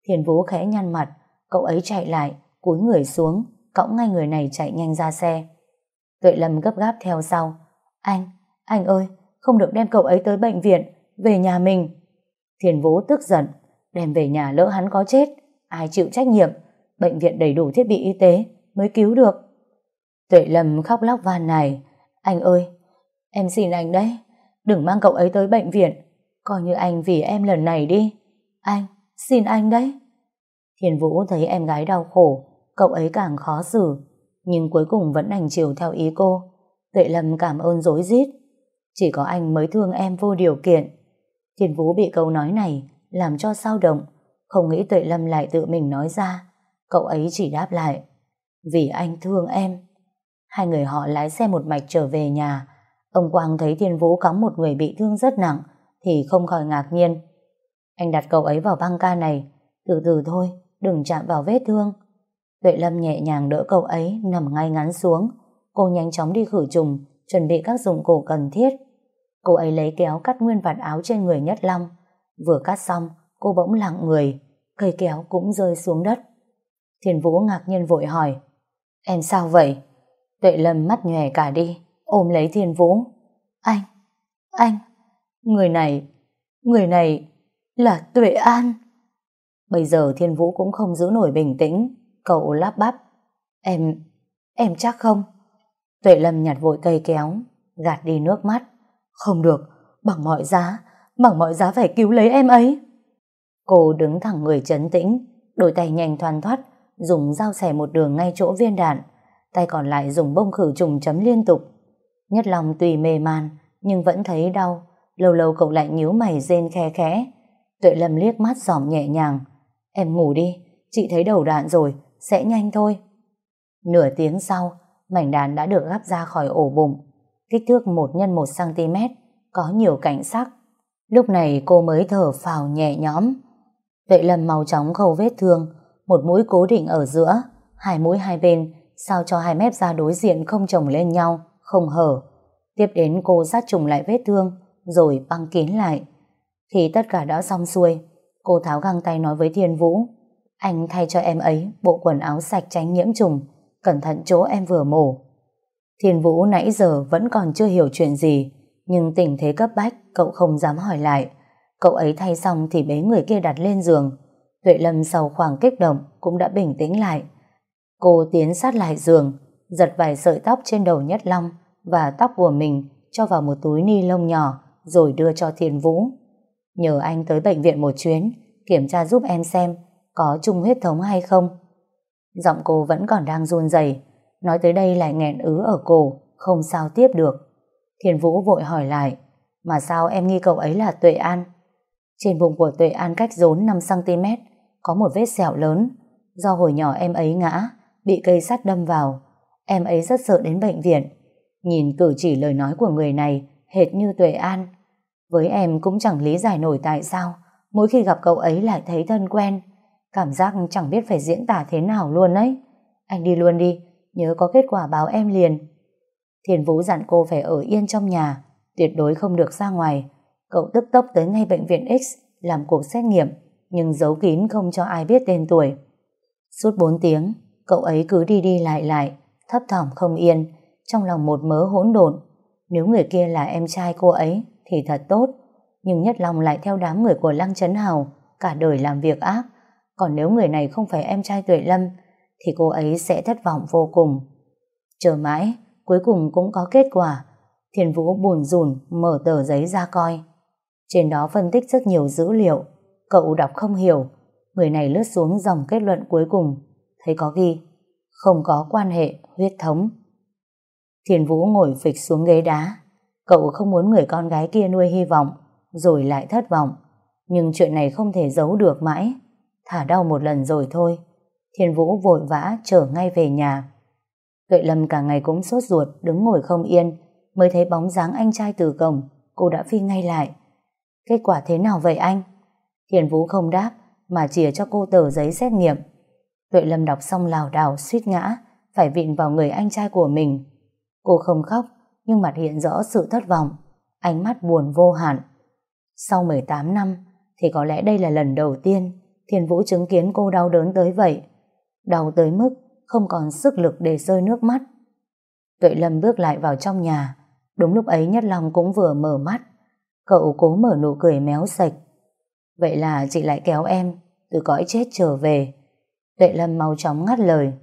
Speaker 1: Thiền Vũ khẽ nhăn mặt, cậu ấy chạy lại, cúi người xuống, cõng ngay người này chạy nhanh ra xe. Tuệ Lâm gấp gáp theo sau. Anh, anh ơi, không được đem cậu ấy tới bệnh viện, về nhà mình. Thiền Vũ tức giận, đem về nhà lỡ hắn có chết, ai chịu trách nhiệm, bệnh viện đầy đủ thiết bị y tế mới cứu được. Tuệ Lâm khóc lóc van này, anh ơi, em xin anh đấy, đừng mang cậu ấy tới bệnh viện, coi như anh vì em lần này đi. Anh, xin anh đấy. Thiền Vũ thấy em gái đau khổ, cậu ấy càng khó xử, nhưng cuối cùng vẫn đành chiều theo ý cô. Tuệ Lâm cảm ơn dối rít Chỉ có anh mới thương em vô điều kiện. Thiền Vũ bị câu nói này làm cho sao động, không nghĩ Tuệ Lâm lại tự mình nói ra. Cậu ấy chỉ đáp lại, vì anh thương em. Hai người họ lái xe một mạch trở về nhà. Ông Quang thấy Thiên Vũ cõng một người bị thương rất nặng, thì không khỏi ngạc nhiên. Anh đặt cậu ấy vào băng ca này, từ từ thôi, đừng chạm vào vết thương. Tuệ Lâm nhẹ nhàng đỡ cậu ấy nằm ngay ngắn xuống. Cô nhanh chóng đi khử trùng, chuẩn bị các dụng cụ cần thiết. Cô ấy lấy kéo cắt nguyên vạt áo trên người Nhất Long. Vừa cắt xong, cô bỗng lặng người, cây kéo cũng rơi xuống đất. Thiên Vũ ngạc nhiên vội hỏi, Em sao vậy? Tuệ Lâm mắt nhòe cả đi, ôm lấy Thiên Vũ. Anh, anh, người này, người này là Tuệ An. Bây giờ Thiên Vũ cũng không giữ nổi bình tĩnh, cậu lắp bắp. Em, em chắc không? Tuệ Lâm nhặt vội cây kéo, gạt đi nước mắt. Không được, bằng mọi giá, bằng mọi giá phải cứu lấy em ấy. Cô đứng thẳng người chấn tĩnh, đôi tay nhanh thoăn thoắt, dùng dao xẻ một đường ngay chỗ viên đạn, tay còn lại dùng bông khử trùng chấm liên tục. Nhất lòng tùy mê man, nhưng vẫn thấy đau, lâu lâu cậu lại nhíu mày rên khe khẽ. Tuệ Lâm liếc mắt giỏm nhẹ nhàng, em ngủ đi, chị thấy đầu đạn rồi, sẽ nhanh thôi. Nửa tiếng sau, mảnh đạn đã được gắp ra khỏi ổ bụng, kích thước 1 x 1 cm, có nhiều cảnh sắc. Lúc này cô mới thở phào nhẹ nhõm. Tuệ Lâm mau chóng khâu vết thương, một mũi cố định ở giữa, hai mũi hai bên, sao cho hai mép da đối diện không chồng lên nhau, không hở. Tiếp đến cô sát trùng lại vết thương, rồi băng kín lại. Khi tất cả đã xong xuôi, cô tháo găng tay nói với Thiên Vũ, anh thay cho em ấy bộ quần áo sạch tránh nhiễm trùng, cẩn thận chỗ em vừa mổ. Thiên Vũ nãy giờ vẫn còn chưa hiểu chuyện gì, nhưng tình thế cấp bách, cậu không dám hỏi lại. Cậu ấy thay xong thì bế người kia đặt lên giường, Tuệ Lâm sau khoảng kích động cũng đã bình tĩnh lại. Cô tiến sát lại giường, giật vài sợi tóc trên đầu Nhất Long và tóc của mình cho vào một túi ni lông nhỏ rồi đưa cho Thiên Vũ. Nhờ anh tới bệnh viện một chuyến, kiểm tra giúp em xem có chung huyết thống hay không. Giọng cô vẫn còn đang run rẩy, nói tới đây lại nghẹn ứ ở cổ, không sao tiếp được. Thiên Vũ vội hỏi lại, mà sao em nghi cậu ấy là Tuệ An? Trên bụng của Tuệ An cách rốn 5cm có một vết sẹo lớn. Do hồi nhỏ em ấy ngã, bị cây sắt đâm vào. Em ấy rất sợ đến bệnh viện. Nhìn cử chỉ lời nói của người này, hệt như Tuệ An. Với em cũng chẳng lý giải nổi tại sao, mỗi khi gặp cậu ấy lại thấy thân quen. Cảm giác chẳng biết phải diễn tả thế nào luôn ấy. Anh đi luôn đi, nhớ có kết quả báo em liền. Thiền Vũ dặn cô phải ở yên trong nhà, tuyệt đối không được ra ngoài. Cậu tức tốc tới ngay bệnh viện X, làm cuộc xét nghiệm nhưng giấu kín không cho ai biết tên tuổi. Suốt 4 tiếng, cậu ấy cứ đi đi lại lại, thấp thỏm không yên, trong lòng một mớ hỗn độn. Nếu người kia là em trai cô ấy thì thật tốt, nhưng Nhất Long lại theo đám người của Lăng Trấn Hào, cả đời làm việc ác. Còn nếu người này không phải em trai Tuệ Lâm, thì cô ấy sẽ thất vọng vô cùng. Chờ mãi, cuối cùng cũng có kết quả. Thiền Vũ buồn rùn mở tờ giấy ra coi. Trên đó phân tích rất nhiều dữ liệu, Cậu đọc không hiểu, người này lướt xuống dòng kết luận cuối cùng, thấy có ghi, không có quan hệ huyết thống. Thiền Vũ ngồi phịch xuống ghế đá, Cậu không muốn người con gái kia nuôi hy vọng, rồi lại thất vọng. Nhưng chuyện này không thể giấu được mãi. Thả đau một lần rồi thôi. Thiên Vũ vội vã trở ngay về nhà. Tuệ Lâm cả ngày cũng sốt ruột, đứng ngồi không yên, mới thấy bóng dáng anh trai từ cổng, cô đã phi ngay lại. Kết quả thế nào vậy anh? Thiền Vũ không đáp, mà chìa cho cô tờ giấy xét nghiệm. Tuệ Lâm đọc xong lảo đảo suýt ngã, phải vịn vào người anh trai của mình. Cô không khóc, nhưng mặt hiện rõ sự thất vọng, ánh mắt buồn vô hạn. Sau 18 năm, thì có lẽ đây là lần đầu tiên Thiền Vũ chứng kiến cô đau đớn tới vậy. Đau tới mức không còn sức lực để rơi nước mắt. Tuệ Lâm bước lại vào trong nhà. Đúng lúc ấy Nhất Long cũng vừa mở mắt. Cậu cố mở nụ cười méo sạch. Vậy là chị lại kéo em từ cõi chết trở về. Tuệ Lâm mau chóng ngắt lời.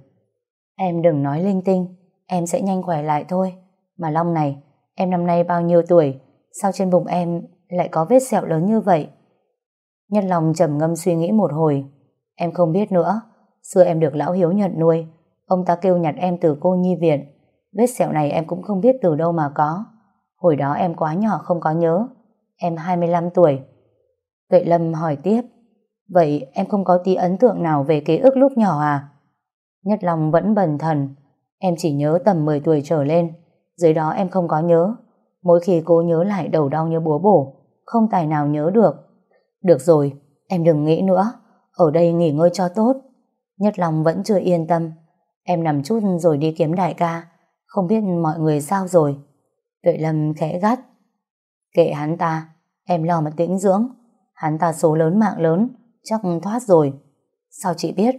Speaker 1: Em đừng nói linh tinh, em sẽ nhanh khỏe lại thôi. Mà Long này, em năm nay bao nhiêu tuổi? Sao trên bụng em lại có vết sẹo lớn như vậy? Nhân lòng trầm ngâm suy nghĩ một hồi. Em không biết nữa. Xưa em được lão hiếu nhận nuôi. Ông ta kêu nhặt em từ cô nhi viện. Vết sẹo này em cũng không biết từ đâu mà có. Hồi đó em quá nhỏ không có nhớ. Em 25 tuổi. Tuệ Lâm hỏi tiếp. Vậy em không có tí ấn tượng nào về ký ức lúc nhỏ à? Nhất Long vẫn bần thần. Em chỉ nhớ tầm 10 tuổi trở lên. Dưới đó em không có nhớ. Mỗi khi cô nhớ lại đầu đau như búa bổ. Không tài nào nhớ được. Được rồi, em đừng nghĩ nữa. Ở đây nghỉ ngơi cho tốt. Nhất Long vẫn chưa yên tâm. Em nằm chút rồi đi kiếm đại ca. Không biết mọi người sao rồi. Tuệ Lâm khẽ gắt. Kệ hắn ta, em lo mà tĩnh dưỡng. Hắn ta số lớn mạng lớn, chắc thoát rồi. Sao chị biết?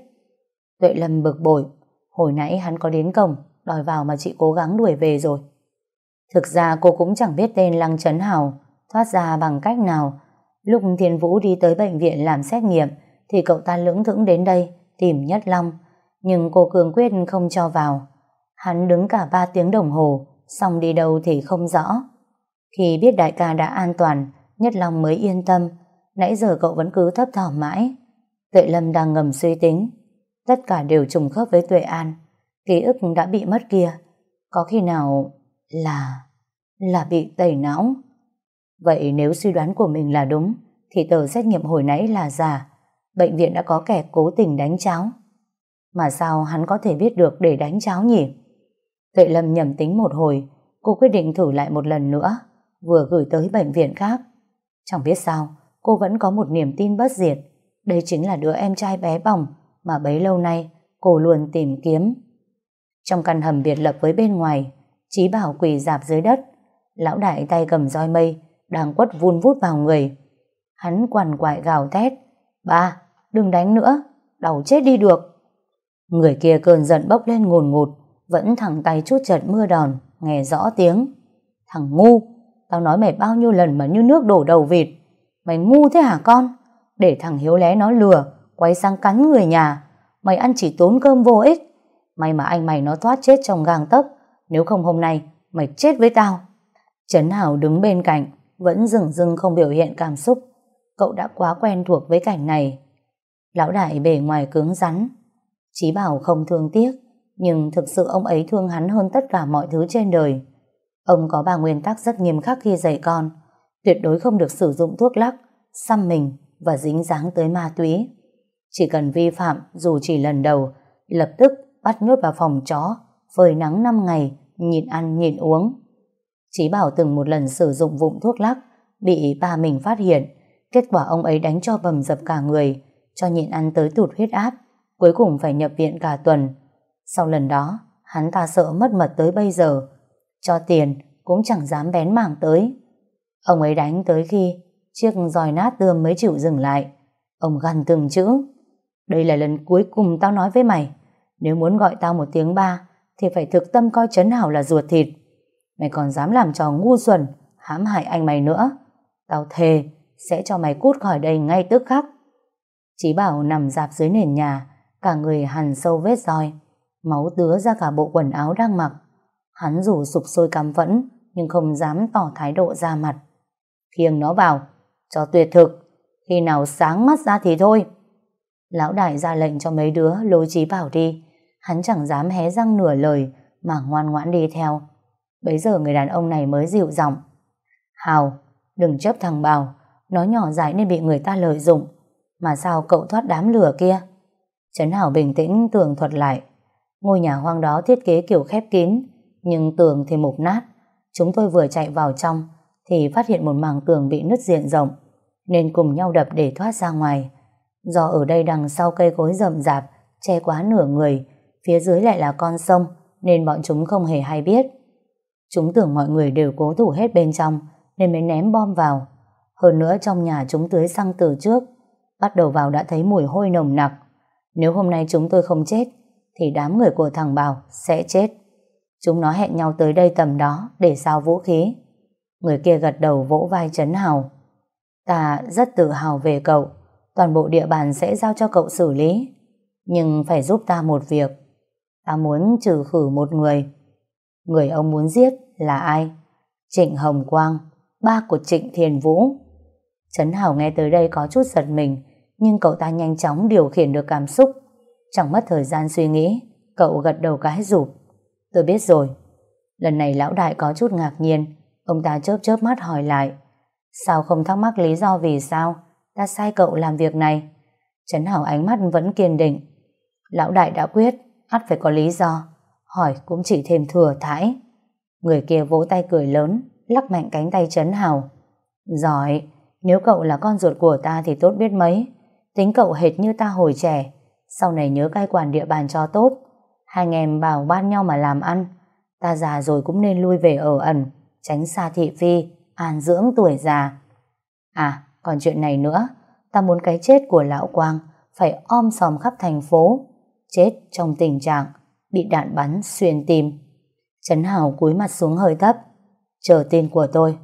Speaker 1: Tuệ Lâm bực bội. Hồi nãy hắn có đến cổng, đòi vào mà chị cố gắng đuổi về rồi. Thực ra cô cũng chẳng biết tên Lăng Trấn Hào thoát ra bằng cách nào Lúc Thiên Vũ đi tới bệnh viện làm xét nghiệm thì cậu ta lưỡng thững đến đây tìm Nhất Long nhưng cô cường quyết không cho vào. Hắn đứng cả ba tiếng đồng hồ xong đi đâu thì không rõ. Khi biết đại ca đã an toàn Nhất Long mới yên tâm nãy giờ cậu vẫn cứ thấp thỏm mãi. Tuệ Lâm đang ngầm suy tính tất cả đều trùng khớp với Tuệ An ký ức đã bị mất kia có khi nào là là bị tẩy não Vậy nếu suy đoán của mình là đúng, thì tờ xét nghiệm hồi nãy là giả. Bệnh viện đã có kẻ cố tình đánh cháo. Mà sao hắn có thể biết được để đánh cháo nhỉ? Tuệ Lâm nhầm tính một hồi, cô quyết định thử lại một lần nữa, vừa gửi tới bệnh viện khác. Chẳng biết sao, cô vẫn có một niềm tin bất diệt. Đây chính là đứa em trai bé bỏng mà bấy lâu nay cô luôn tìm kiếm. Trong căn hầm biệt lập với bên ngoài, Chí Bảo quỳ dạp dưới đất. Lão đại tay cầm roi mây, đang quất vun vút vào người. Hắn quằn quại gào thét. Ba, đừng đánh nữa, đau chết đi được. Người kia cơn giận bốc lên ngùn ngụt, vẫn thẳng tay chút trận mưa đòn, nghe rõ tiếng. Thằng ngu, tao nói mày bao nhiêu lần mà như nước đổ đầu vịt. Mày ngu thế hả con? Để thằng hiếu lé nó lừa, quay sang cắn người nhà. Mày ăn chỉ tốn cơm vô ích. May mà anh mày nó thoát chết trong gang tấc. Nếu không hôm nay, mày chết với tao. Trấn Hảo đứng bên cạnh, vẫn dừng dưng không biểu hiện cảm xúc. Cậu đã quá quen thuộc với cảnh này. Lão đại bề ngoài cứng rắn. Chí bảo không thương tiếc, nhưng thực sự ông ấy thương hắn hơn tất cả mọi thứ trên đời. Ông có ba nguyên tắc rất nghiêm khắc khi dạy con. Tuyệt đối không được sử dụng thuốc lắc, xăm mình và dính dáng tới ma túy. Chỉ cần vi phạm dù chỉ lần đầu, lập tức bắt nhốt vào phòng chó, phơi nắng 5 ngày, nhịn ăn nhịn uống. Chí bảo từng một lần sử dụng vụn thuốc lắc, bị ba mình phát hiện. Kết quả ông ấy đánh cho bầm dập cả người, cho nhịn ăn tới tụt huyết áp, cuối cùng phải nhập viện cả tuần. Sau lần đó, hắn ta sợ mất mật tới bây giờ. Cho tiền, cũng chẳng dám bén mảng tới. Ông ấy đánh tới khi chiếc roi nát tươm mới chịu dừng lại. Ông gằn từng chữ. Đây là lần cuối cùng tao nói với mày. Nếu muốn gọi tao một tiếng ba, thì phải thực tâm coi chấn hảo là ruột thịt. Mày còn dám làm trò ngu xuẩn hãm hại anh mày nữa Tao thề Sẽ cho mày cút khỏi đây ngay tức khắc Chí bảo nằm dạp dưới nền nhà Cả người hằn sâu vết roi Máu tứa ra cả bộ quần áo đang mặc Hắn rủ sụp sôi căm phẫn Nhưng không dám tỏ thái độ ra mặt Khiêng nó vào Cho tuyệt thực Khi nào sáng mắt ra thì thôi Lão đại ra lệnh cho mấy đứa lôi trí bảo đi Hắn chẳng dám hé răng nửa lời Mà ngoan ngoãn đi theo Bấy giờ người đàn ông này mới dịu giọng Hào, đừng chấp thằng Bảo, nó nhỏ dãi nên bị người ta lợi dụng. Mà sao cậu thoát đám lửa kia? Trấn Hảo bình tĩnh tường thuật lại. Ngôi nhà hoang đó thiết kế kiểu khép kín, nhưng tường thì mục nát. Chúng tôi vừa chạy vào trong, thì phát hiện một mảng tường bị nứt diện rộng, nên cùng nhau đập để thoát ra ngoài. Do ở đây đằng sau cây cối rậm rạp, che quá nửa người, phía dưới lại là con sông, nên bọn chúng không hề hay biết. Chúng tưởng mọi người đều cố thủ hết bên trong, nên mới ném bom vào. Hơn nữa trong nhà chúng tưới xăng từ trước, bắt đầu vào đã thấy mùi hôi nồng nặc. Nếu hôm nay chúng tôi không chết, thì đám người của thằng Bảo sẽ chết. Chúng nó hẹn nhau tới đây tầm đó để giao vũ khí. Người kia gật đầu vỗ vai Trấn hào. Ta rất tự hào về cậu, toàn bộ địa bàn sẽ giao cho cậu xử lý. Nhưng phải giúp ta một việc. Ta muốn trừ khử một người. Người ông muốn giết là ai? Trịnh Hồng Quang, ba của Trịnh Thiền Vũ. Trấn Hảo nghe tới đây có chút giật mình, nhưng cậu ta nhanh chóng điều khiển được cảm xúc. Chẳng mất thời gian suy nghĩ, cậu gật đầu cái rụp. Tôi biết rồi. Lần này lão đại có chút ngạc nhiên, ông ta chớp chớp mắt hỏi lại. Sao không thắc mắc lý do vì sao ta sai cậu làm việc này? Trấn Hảo ánh mắt vẫn kiên định. Lão đại đã quyết, ắt phải có lý do. Hỏi cũng chỉ thêm thừa thãi. Người kia vỗ tay cười lớn, lắc mạnh cánh tay Trấn Hảo. Giỏi, nếu cậu là con ruột của ta thì tốt biết mấy. Tính cậu hệt như ta hồi trẻ. Sau này nhớ cai quản địa bàn cho tốt. Hai anh em bảo ban nhau mà làm ăn. Ta già rồi cũng nên lui về ở ẩn, tránh xa thị phi, an dưỡng tuổi già. À, còn chuyện này nữa, ta muốn cái chết của lão Quang phải om sòm khắp thành phố, chết trong tình trạng bị đạn bắn xuyên tim. Trấn Hào cúi mặt xuống hơi thấp, chờ tin của tôi.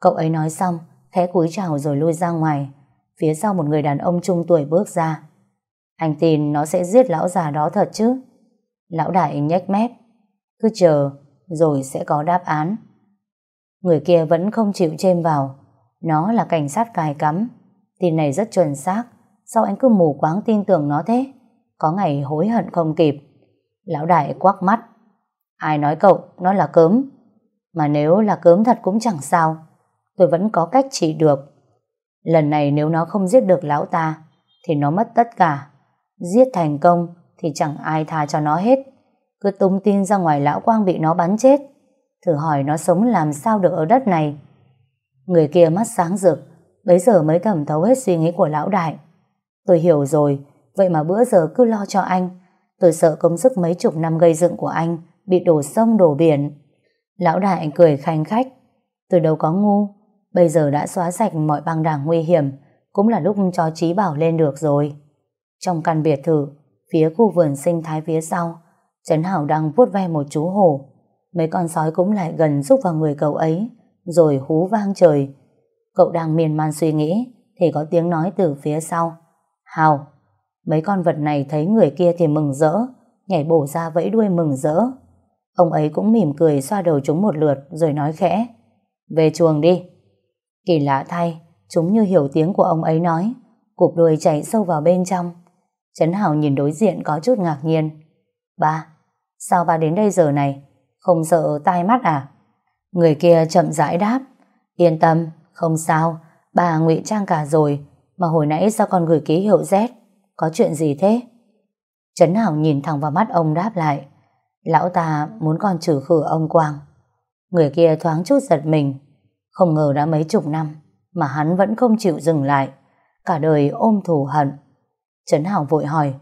Speaker 1: Cậu ấy nói xong, khẽ cúi chào rồi lui ra ngoài. Phía sau một người đàn ông trung tuổi bước ra. Anh tin nó sẽ giết lão già đó thật chứ? Lão đại nhếch mép. Cứ chờ, rồi sẽ có đáp án. Người kia vẫn không chịu chêm vào. Nó là cảnh sát cài cắm. Tin này rất chuẩn xác. Sao anh cứ mù quáng tin tưởng nó thế? Có ngày hối hận không kịp. Lão đại quắc mắt. Ai nói cậu, nó là cớm. Mà nếu là cớm thật cũng chẳng sao. Tôi vẫn có cách trị được. Lần này nếu nó không giết được lão ta, thì nó mất tất cả. Giết thành công thì chẳng ai tha cho nó hết. Cứ tung tin ra ngoài lão quang bị nó bắn chết. Thử hỏi nó sống làm sao được ở đất này. Người kia mắt sáng rực, bấy giờ mới thẩm thấu hết suy nghĩ của lão đại. Tôi hiểu rồi, vậy mà bữa giờ cứ lo cho anh. Tôi sợ công sức mấy chục năm gây dựng của anh bị đổ sông đổ biển. Lão đại cười khanh khách. Tôi đâu có ngu, bây giờ đã xóa sạch mọi băng đảng nguy hiểm, cũng là lúc cho trí bảo lên được rồi. Trong căn biệt thự, phía khu vườn sinh thái phía sau, Trấn Hảo đang vuốt ve một chú hổ. Mấy con sói cũng lại gần rúc vào người cậu ấy, rồi hú vang trời. Cậu đang miên man suy nghĩ, thì có tiếng nói từ phía sau. Hào, mấy con vật này thấy người kia thì mừng rỡ, nhảy bổ ra vẫy đuôi mừng rỡ. Ông ấy cũng mỉm cười xoa đầu chúng một lượt rồi nói khẽ. Về chuồng đi. Kỳ lạ thay, chúng như hiểu tiếng của ông ấy nói, cụp đuôi chạy sâu vào bên trong. Trấn Hảo nhìn đối diện có chút ngạc nhiên. Ba, sao ba đến đây giờ này? Không sợ tai mắt à? Người kia chậm rãi đáp. Yên tâm, không sao, bà ngụy trang cả rồi, mà hồi nãy sao còn gửi ký hiệu Z? Có chuyện gì thế? Trấn Hảo nhìn thẳng vào mắt ông đáp lại. Lão ta muốn con trừ khử ông Quang. Người kia thoáng chút giật mình. Không ngờ đã mấy chục năm mà hắn vẫn không chịu dừng lại. Cả đời ôm thù hận. Trấn Hảo vội hỏi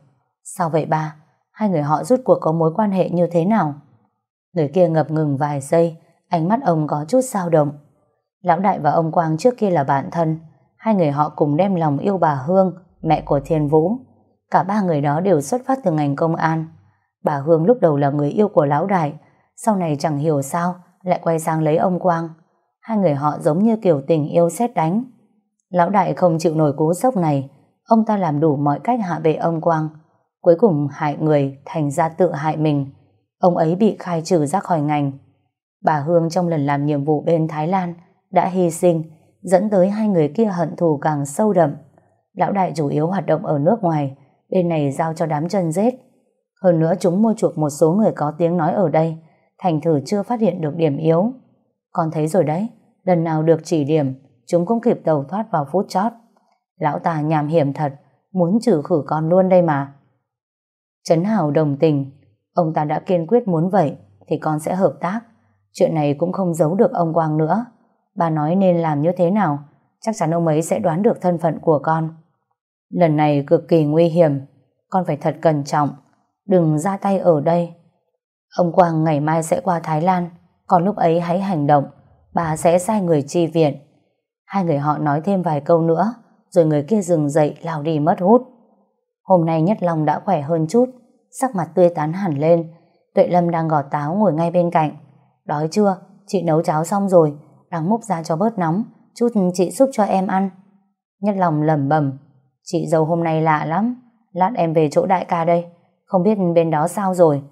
Speaker 1: Sao vậy ba? Hai người họ rút cuộc có mối quan hệ như thế nào? Người kia ngập ngừng vài giây, ánh mắt ông có chút dao động. Lão Đại và ông Quang trước kia là bạn thân, hai người họ cùng đem lòng yêu bà Hương, mẹ của Thiên Vũ. Cả ba người đó đều xuất phát từ ngành công an. Bà Hương lúc đầu là người yêu của Lão Đại, sau này chẳng hiểu sao lại quay sang lấy ông Quang. Hai người họ giống như kiểu tình yêu xét đánh. Lão Đại không chịu nổi cú sốc này, ông ta làm đủ mọi cách hạ bệ ông Quang. Cuối cùng hại người thành ra tự hại mình. Ông ấy bị khai trừ ra khỏi ngành. Bà Hương trong lần làm nhiệm vụ bên Thái Lan đã hy sinh, dẫn tới hai người kia hận thù càng sâu đậm. Lão đại chủ yếu hoạt động ở nước ngoài, bên này giao cho đám chân rết. Hơn nữa chúng mua chuộc một số người có tiếng nói ở đây, thành thử chưa phát hiện được điểm yếu. Con thấy rồi đấy, lần nào được chỉ điểm, chúng cũng kịp đầu thoát vào phút chót. Lão ta nhàm hiểm thật, muốn trừ khử con luôn đây mà. Trấn Hào đồng tình, ông ta đã kiên quyết muốn vậy, thì con sẽ hợp tác. Chuyện này cũng không giấu được ông Quang nữa. Bà nói nên làm như thế nào, chắc chắn ông ấy sẽ đoán được thân phận của con. Lần này cực kỳ nguy hiểm, con phải thật cẩn trọng, đừng ra tay ở đây. Ông Quang ngày mai sẽ qua Thái Lan, còn lúc ấy hãy hành động, bà sẽ sai người chi viện. Hai người họ nói thêm vài câu nữa, rồi người kia dừng dậy lao đi mất hút. Hôm nay Nhất Long đã khỏe hơn chút, sắc mặt tươi tắn hẳn lên. Tuệ Lâm đang gọt táo ngồi ngay bên cạnh. Đói chưa? Chị nấu cháo xong rồi, đang múc ra cho bớt nóng, chút chị xúc cho em ăn. Nhất lòng lẩm bẩm, chị dâu hôm nay lạ lắm, lát em về chỗ đại ca đây, không biết bên đó sao rồi.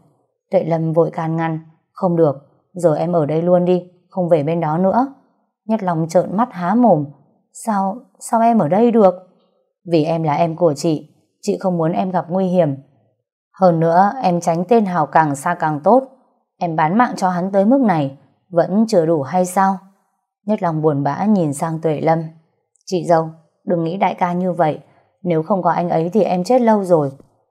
Speaker 1: Tuệ Lâm vội can ngăn, không được, giờ em ở đây luôn đi, không về bên đó nữa. Nhất lòng trợn mắt há mồm, sao, sao em ở đây được? Vì em là em của chị, chị không muốn em gặp nguy hiểm. Hơn nữa, em tránh tên Hào càng xa càng tốt. Em bán mạng cho hắn tới mức này, vẫn chưa đủ hay sao? Nhất lòng buồn bã nhìn sang Tuệ Lâm. Chị dâu, đừng nghĩ đại ca như vậy. Nếu không có anh ấy thì em chết lâu rồi.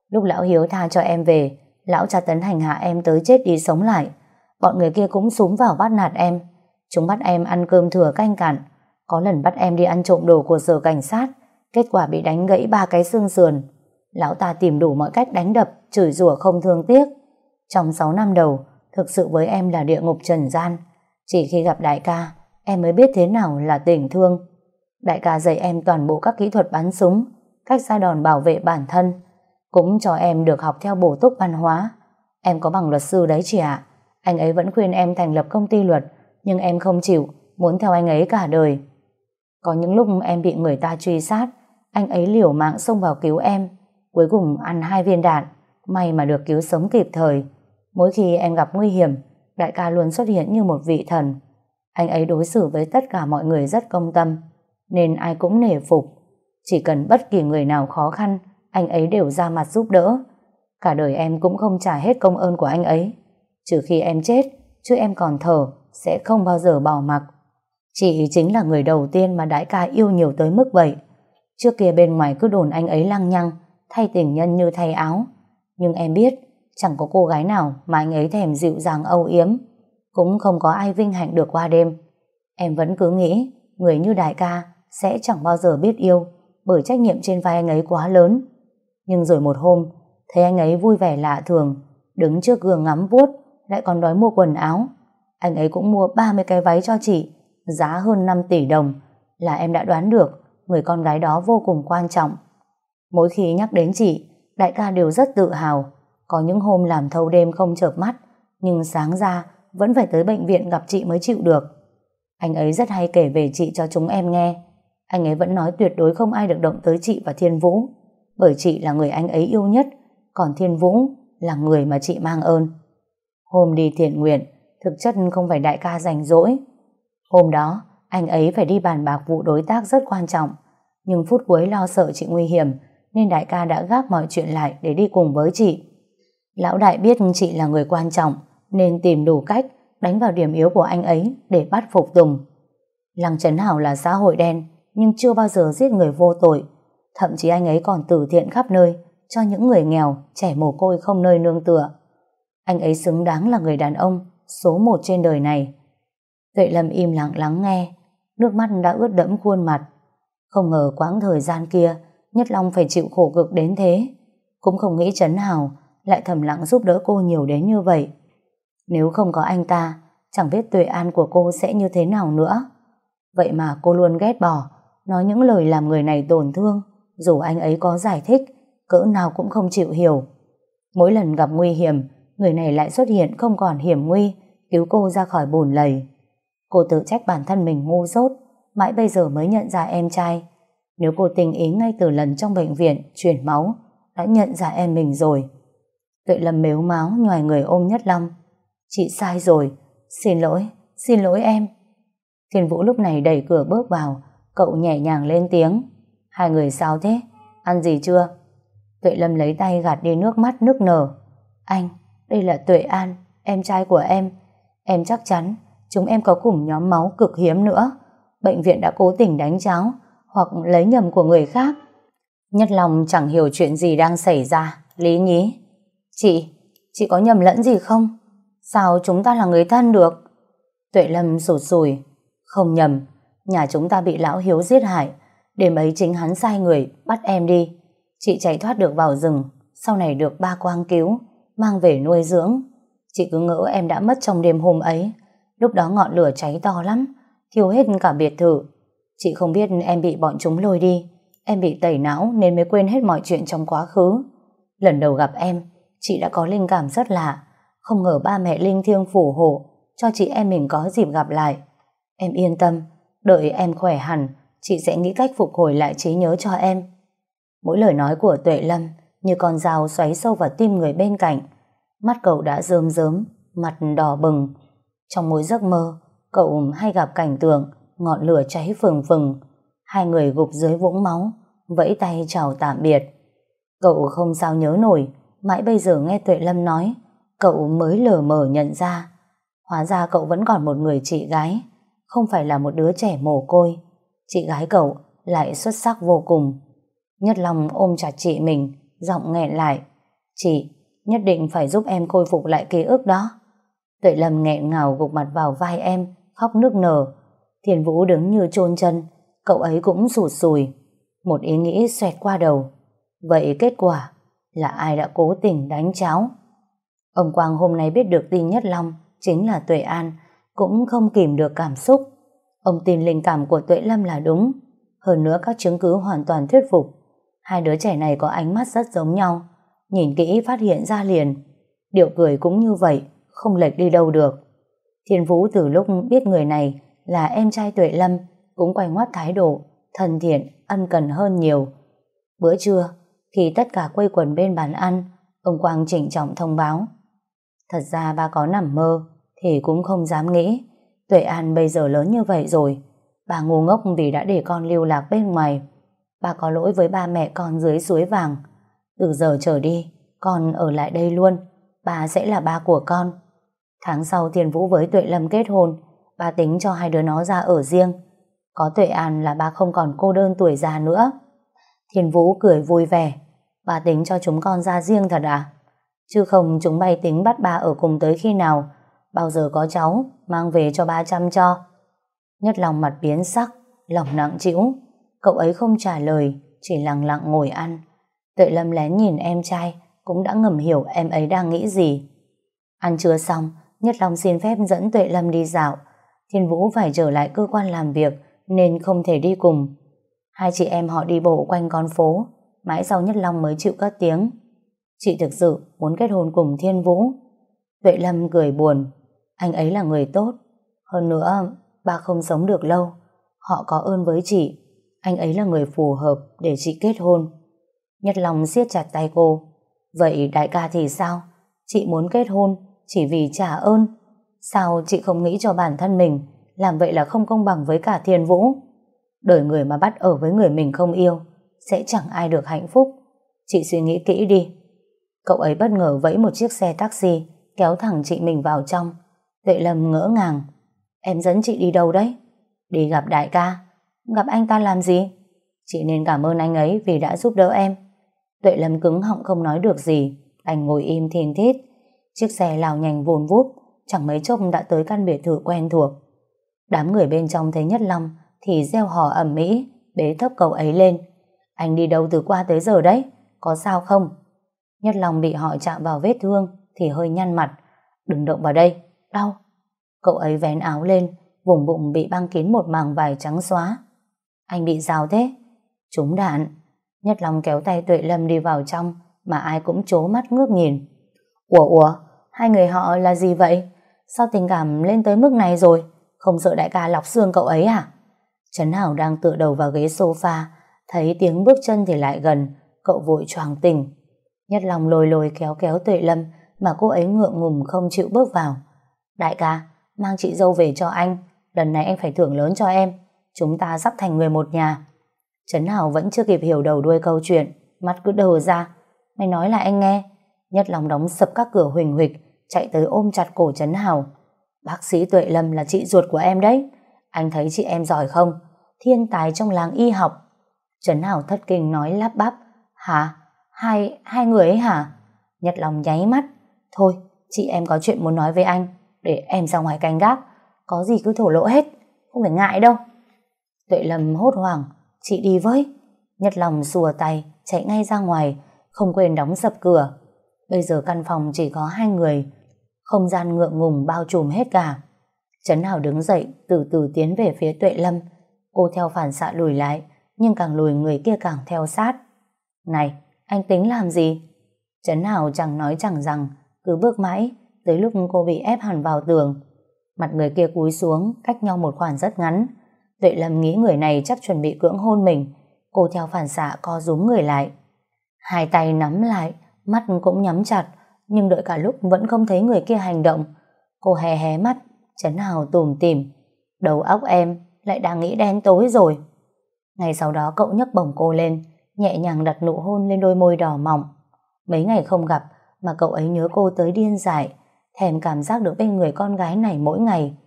Speaker 1: Lúc lão Hiếu tha cho em về, lão cha tấn hành hạ em tới chết đi sống lại. Bọn người kia cũng súng vào bắt nạt em. Chúng bắt em ăn cơm thừa canh cạn. Có lần bắt em đi ăn trộm đồ của sở cảnh sát. Kết quả bị đánh gãy ba cái xương sườn. Lão ta tìm đủ mọi cách đánh đập, chửi rủa không thương tiếc. Trong 6 năm đầu, thực sự với em là địa ngục trần gian. Chỉ khi gặp đại ca, em mới biết thế nào là tình thương. Đại ca dạy em toàn bộ các kỹ thuật bắn súng, cách ra đòn bảo vệ bản thân, cũng cho em được học theo bổ túc văn hóa. Em có bằng luật sư đấy chị ạ. Anh ấy vẫn khuyên em thành lập công ty luật, nhưng em không chịu, muốn theo anh ấy cả đời. Có những lúc em bị người ta truy sát, anh ấy liều mạng xông vào cứu em, cuối cùng ăn hai viên đạn, may mà được cứu sống kịp thời. Mỗi khi em gặp nguy hiểm, đại ca luôn xuất hiện như một vị thần. Anh ấy đối xử với tất cả mọi người rất công tâm, nên ai cũng nể phục. Chỉ cần bất kỳ người nào khó khăn, anh ấy đều ra mặt giúp đỡ. Cả đời em cũng không trả hết công ơn của anh ấy. Trừ khi em chết, chứ em còn thở, sẽ không bao giờ bỏ mặc. Chị chính là người đầu tiên mà đại ca yêu nhiều tới mức vậy. Trước kia bên ngoài cứ đồn anh ấy lăng nhăng, thay tình nhân như thay áo. Nhưng em biết, chẳng có cô gái nào mà anh ấy thèm dịu dàng âu yếm. Cũng không có ai vinh hạnh được qua đêm. Em vẫn cứ nghĩ, người như đại ca sẽ chẳng bao giờ biết yêu, bởi trách nhiệm trên vai anh ấy quá lớn. Nhưng rồi một hôm, thấy anh ấy vui vẻ lạ thường, đứng trước gương ngắm vuốt, lại còn đói mua quần áo. Anh ấy cũng mua 30 cái váy cho chị, giá hơn 5 tỷ đồng, là em đã đoán được người con gái đó vô cùng quan trọng. Mỗi khi nhắc đến chị, đại ca đều rất tự hào. Có những hôm làm thâu đêm không chợp mắt, nhưng sáng ra vẫn phải tới bệnh viện gặp chị mới chịu được. Anh ấy rất hay kể về chị cho chúng em nghe. Anh ấy vẫn nói tuyệt đối không ai được động tới chị và Thiên Vũ, bởi chị là người anh ấy yêu nhất, còn Thiên Vũ là người mà chị mang ơn. Hôm đi thiện nguyện, thực chất không phải đại ca rảnh rỗi. Hôm đó, anh ấy phải đi bàn bạc vụ đối tác rất quan trọng, nhưng phút cuối lo sợ chị nguy hiểm, nên đại ca đã gác mọi chuyện lại để đi cùng với chị. Lão đại biết chị là người quan trọng, nên tìm đủ cách đánh vào điểm yếu của anh ấy để bắt phục Tùng. Lăng Trấn Hảo là xã hội đen, nhưng chưa bao giờ giết người vô tội. Thậm chí anh ấy còn từ thiện khắp nơi, cho những người nghèo, trẻ mồ côi không nơi nương tựa. Anh ấy xứng đáng là người đàn ông số một trên đời này. Tuệ Lâm im lặng lắng nghe, nước mắt đã ướt đẫm khuôn mặt. Không ngờ quãng thời gian kia, Nhất Long phải chịu khổ cực đến thế. Cũng không nghĩ Trấn Hào lại thầm lặng giúp đỡ cô nhiều đến như vậy. Nếu không có anh ta, chẳng biết tuệ an của cô sẽ như thế nào nữa. Vậy mà cô luôn ghét bỏ, nói những lời làm người này tổn thương, dù anh ấy có giải thích, cỡ nào cũng không chịu hiểu. Mỗi lần gặp nguy hiểm, người này lại xuất hiện không còn hiểm nguy, cứu cô ra khỏi bùn lầy. Cô tự trách bản thân mình ngu dốt, mãi bây giờ mới nhận ra em trai. Nếu cô tình ý ngay từ lần trong bệnh viện chuyển máu, đã nhận ra em mình rồi. Tuệ Lâm mếu máu nhòi người ôm Nhất Long. Chị sai rồi, xin lỗi, xin lỗi em. Thiên Vũ lúc này đẩy cửa bước vào, cậu nhẹ nhàng lên tiếng. Hai người sao thế? Ăn gì chưa? Tuệ Lâm lấy tay gạt đi nước mắt nước nở. Anh, đây là Tuệ An, em trai của em. Em chắc chắn chúng em có cùng nhóm máu cực hiếm nữa. Bệnh viện đã cố tình đánh cháo hoặc lấy nhầm của người khác. Nhất lòng chẳng hiểu chuyện gì đang xảy ra. Lý nhí. Chị, chị có nhầm lẫn gì không? Sao chúng ta là người thân được? Tuệ Lâm sụt sùi. Không nhầm, nhà chúng ta bị lão hiếu giết hại. Đêm ấy chính hắn sai người, bắt em đi. Chị chạy thoát được vào rừng, sau này được ba quang cứu, mang về nuôi dưỡng. Chị cứ ngỡ em đã mất trong đêm hôm ấy. Lúc đó ngọn lửa cháy to lắm, thiêu hết cả biệt thự. Chị không biết em bị bọn chúng lôi đi. Em bị tẩy não nên mới quên hết mọi chuyện trong quá khứ. Lần đầu gặp em, chị đã có linh cảm rất lạ. Không ngờ ba mẹ linh thiêng phù hộ cho chị em mình có dịp gặp lại. Em yên tâm, đợi em khỏe hẳn, chị sẽ nghĩ cách phục hồi lại trí nhớ cho em. Mỗi lời nói của Tuệ Lâm như con dao xoáy sâu vào tim người bên cạnh. Mắt cậu đã rơm rớm, mặt đỏ bừng. Trong mỗi giấc mơ, cậu hay gặp cảnh tượng ngọn lửa cháy phừng phừng. Hai người gục dưới vũng máu, vẫy tay chào tạm biệt. Cậu không sao nhớ nổi, mãi bây giờ nghe Tuệ Lâm nói, cậu mới lờ mờ nhận ra. Hóa ra cậu vẫn còn một người chị gái, không phải là một đứa trẻ mồ côi. Chị gái cậu lại xuất sắc vô cùng. Nhất lòng ôm chặt chị mình, giọng nghẹn lại. Chị, nhất định phải giúp em khôi phục lại ký ức đó. Tuệ Lâm nghẹn ngào gục mặt vào vai em, khóc nước nở. Thiền Vũ đứng như chôn chân, cậu ấy cũng sụt sùi. Một ý nghĩ xoẹt qua đầu. Vậy kết quả là ai đã cố tình đánh cháo? Ông Quang hôm nay biết được tin Nhất Long chính là Tuệ An, cũng không kìm được cảm xúc. Ông tin linh cảm của Tuệ Lâm là đúng. Hơn nữa các chứng cứ hoàn toàn thuyết phục. Hai đứa trẻ này có ánh mắt rất giống nhau. Nhìn kỹ phát hiện ra liền. Điệu cười cũng như vậy, không lệch đi đâu được. Thiên Vũ từ lúc biết người này là em trai Tuệ Lâm cũng quay ngoắt thái độ, thân thiện, ân cần hơn nhiều. Bữa trưa, khi tất cả quây quần bên bàn ăn, ông Quang chỉnh trọng thông báo. Thật ra ba có nằm mơ, thì cũng không dám nghĩ. Tuệ An bây giờ lớn như vậy rồi, bà ngu ngốc vì đã để con lưu lạc bên ngoài. Bà có lỗi với ba mẹ con dưới suối vàng. Từ giờ trở đi, con ở lại đây luôn, bà sẽ là ba của con. Tháng sau Thiên Vũ với Tuệ Lâm kết hôn, ba tính cho hai đứa nó ra ở riêng. Có Tuệ An là ba không còn cô đơn tuổi già nữa. Thiên Vũ cười vui vẻ. Ba tính cho chúng con ra riêng thật à? Chứ không chúng bay tính bắt ba ở cùng tới khi nào. Bao giờ có cháu, mang về cho ba chăm cho. Nhất lòng mặt biến sắc, lòng nặng chịu. Cậu ấy không trả lời, chỉ lặng lặng ngồi ăn. Tuệ Lâm lén nhìn em trai, cũng đã ngầm hiểu em ấy đang nghĩ gì. Ăn trưa xong, Nhất Long xin phép dẫn Tuệ Lâm đi dạo. Thiên Vũ phải trở lại cơ quan làm việc, nên không thể đi cùng. Hai chị em họ đi bộ quanh con phố, mãi sau Nhất Long mới chịu cất tiếng. Chị thực sự muốn kết hôn cùng Thiên Vũ. Tuệ Lâm cười buồn, anh ấy là người tốt. Hơn nữa, ba không sống được lâu. Họ có ơn với chị, anh ấy là người phù hợp để chị kết hôn. Nhất Long siết chặt tay cô. Vậy đại ca thì sao? Chị muốn kết hôn chỉ vì trả ơn. Sao chị không nghĩ cho bản thân mình làm vậy là không công bằng với cả thiên vũ? Đời người mà bắt ở với người mình không yêu sẽ chẳng ai được hạnh phúc. Chị suy nghĩ kỹ đi. Cậu ấy bất ngờ vẫy một chiếc xe taxi kéo thẳng chị mình vào trong. Tuệ Lâm ngỡ ngàng. Em dẫn chị đi đâu đấy? Đi gặp đại ca. Gặp anh ta làm gì? Chị nên cảm ơn anh ấy vì đã giúp đỡ em. Tuệ Lâm cứng họng không nói được gì. Anh ngồi im thiên thít. Chiếc xe lao nhanh vùn vút, chẳng mấy chốc đã tới căn biệt thự quen thuộc. Đám người bên trong thấy Nhất Long thì gieo hò ẩm mỹ, bế thấp cậu ấy lên. Anh đi đâu từ qua tới giờ đấy? Có sao không? Nhất Long bị họ chạm vào vết thương thì hơi nhăn mặt. Đừng động vào đây, đau. Cậu ấy vén áo lên, vùng bụng bị băng kín một màng vải trắng xóa. Anh bị sao thế? Trúng đạn. Nhất Long kéo tay Tuệ Lâm đi vào trong mà ai cũng chố mắt ngước nhìn. Ủa ủa, hai người họ là gì vậy? Sao tình cảm lên tới mức này rồi? Không sợ đại ca lọc xương cậu ấy à? Trấn Hảo đang tựa đầu vào ghế sofa, thấy tiếng bước chân thì lại gần, cậu vội choàng tỉnh. Nhất lòng lồi lồi kéo kéo Tuệ Lâm mà cô ấy ngượng ngùng không chịu bước vào. Đại ca, mang chị dâu về cho anh, lần này anh phải thưởng lớn cho em, chúng ta sắp thành người một nhà. Trấn Hảo vẫn chưa kịp hiểu đầu đuôi câu chuyện, mắt cứ đờ ra. Mày nói lại anh nghe, Nhất lòng đóng sập các cửa huỳnh huỳnh chạy tới ôm chặt cổ Trấn Hào, Bác sĩ Tuệ Lâm là chị ruột của em đấy. Anh thấy chị em giỏi không? Thiên tài trong làng y học. Trấn Hào thất kinh nói lắp bắp. Hả? Hai, hai người ấy hả? Nhật lòng nháy mắt. Thôi, chị em có chuyện muốn nói với anh. Để em ra ngoài canh gác. Có gì cứ thổ lộ hết. Không phải ngại đâu. Tuệ Lâm hốt hoảng. Chị đi với. Nhật lòng xùa tay, chạy ngay ra ngoài, không quên đóng sập cửa. Bây giờ căn phòng chỉ có hai người. Không gian ngượng ngùng bao trùm hết cả. Trấn Hào đứng dậy, từ từ tiến về phía Tuệ Lâm. Cô theo phản xạ lùi lại, nhưng càng lùi người kia càng theo sát. Này, anh tính làm gì? Trấn Hào chẳng nói chẳng rằng, cứ bước mãi, tới lúc cô bị ép hẳn vào tường. Mặt người kia cúi xuống, cách nhau một khoảng rất ngắn. Tuệ Lâm nghĩ người này chắc chuẩn bị cưỡng hôn mình. Cô theo phản xạ co rúm người lại. Hai tay nắm lại, mắt cũng nhắm chặt, nhưng đợi cả lúc vẫn không thấy người kia hành động. Cô hé hé mắt, chấn hào tùm tìm. Đầu óc em lại đang nghĩ đen tối rồi. Ngày sau đó cậu nhấc bổng cô lên, nhẹ nhàng đặt nụ hôn lên đôi môi đỏ mỏng. Mấy ngày không gặp mà cậu ấy nhớ cô tới điên dại, thèm cảm giác được bên người con gái này mỗi ngày.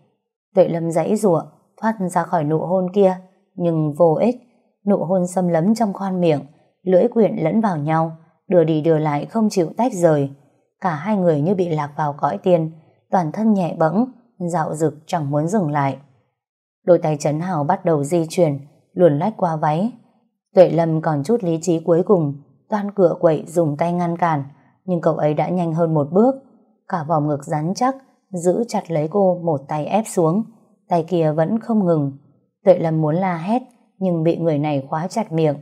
Speaker 1: Tuệ Lâm dãy rủa thoát ra khỏi nụ hôn kia, nhưng vô ích. Nụ hôn xâm lấm trong khoan miệng, lưỡi quyện lẫn vào nhau, đưa đi đưa lại không chịu tách rời. Cả hai người như bị lạc vào cõi tiên, toàn thân nhẹ bẫng, dạo rực chẳng muốn dừng lại. Đôi tay Trấn Hào bắt đầu di chuyển, luồn lách qua váy. Tuệ Lâm còn chút lý trí cuối cùng, toan cửa quậy dùng tay ngăn cản, nhưng cậu ấy đã nhanh hơn một bước. Cả vòng ngực rắn chắc, giữ chặt lấy cô một tay ép xuống, tay kia vẫn không ngừng. Tuệ Lâm muốn la hét, nhưng bị người này khóa chặt miệng.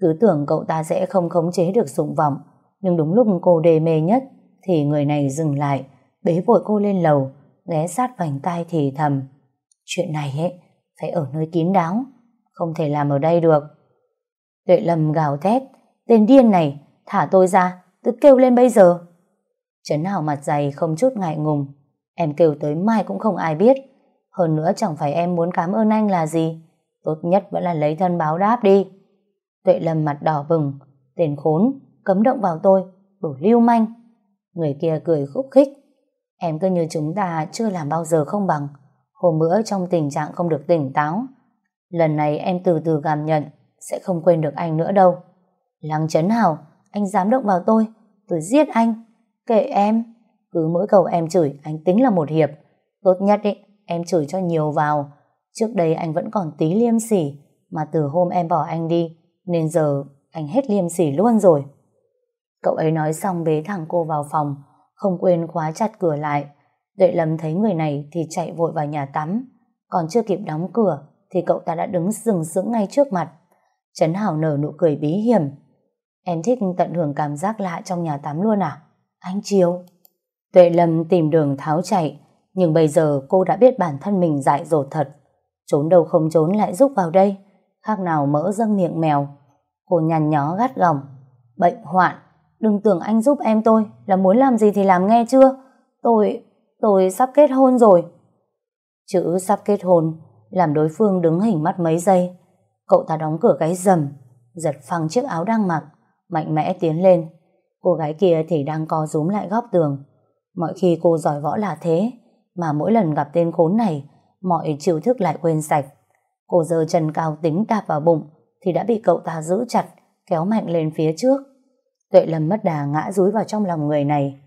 Speaker 1: Cứ tưởng cậu ta sẽ không khống chế được dụng vọng, nhưng đúng lúc cô đề mê nhất, thì người này dừng lại, bế vội cô lên lầu, ghé sát vành tai thì thầm. Chuyện này ấy, phải ở nơi kín đáo, không thể làm ở đây được. Tuệ Lâm gào thét, tên điên này, thả tôi ra, tôi kêu lên bây giờ. Trấn Hảo mặt dày không chút ngại ngùng, em kêu tới mai cũng không ai biết. Hơn nữa chẳng phải em muốn cảm ơn anh là gì, tốt nhất vẫn là lấy thân báo đáp đi. Tuệ Lâm mặt đỏ bừng, tên khốn, cấm động vào tôi, đủ lưu manh. Người kia cười khúc khích, em cứ như chúng ta chưa làm bao giờ không bằng. Hôm bữa trong tình trạng không được tỉnh táo, lần này em từ từ cảm nhận, sẽ không quên được anh nữa đâu. Lăng chấn Hào, anh dám động vào tôi, tôi giết anh. Kệ em, cứ mỗi cầu em chửi, anh tính là một hiệp. Tốt nhất ý, em chửi cho nhiều vào. Trước đây anh vẫn còn tí liêm sỉ, mà từ hôm em bỏ anh đi, nên giờ anh hết liêm sỉ luôn rồi. Cậu ấy nói xong bế thẳng cô vào phòng, không quên khóa chặt cửa lại. Tuệ Lâm thấy người này thì chạy vội vào nhà tắm, còn chưa kịp đóng cửa thì cậu ta đã đứng sừng sững ngay trước mặt. Trấn Hảo nở nụ cười bí hiểm. Em thích tận hưởng cảm giác lạ trong nhà tắm luôn à? Anh Chiêu. Tuệ Lâm tìm đường tháo chạy, nhưng bây giờ cô đã biết bản thân mình dại dột thật. Trốn đâu không trốn lại rúc vào đây, khác nào mỡ dâng miệng mèo. Cô nhằn nhó gắt gỏng. Bệnh hoạn, đừng tưởng anh giúp em tôi, là muốn làm gì thì làm nghe chưa? Tôi, tôi sắp kết hôn rồi. Chữ sắp kết hôn, làm đối phương đứng hình mắt mấy giây. Cậu ta đóng cửa cái rầm, giật phăng chiếc áo đang mặc, mạnh mẽ tiến lên. Cô gái kia thì đang co rúm lại góc tường. Mọi khi cô giỏi võ là thế, mà mỗi lần gặp tên khốn này, mọi chiêu thức lại quên sạch. Cô giơ chân cao tính đạp vào bụng, thì đã bị cậu ta giữ chặt, kéo mạnh lên phía trước. Tuệ Lâm mất đà ngã rúi vào trong lòng người này.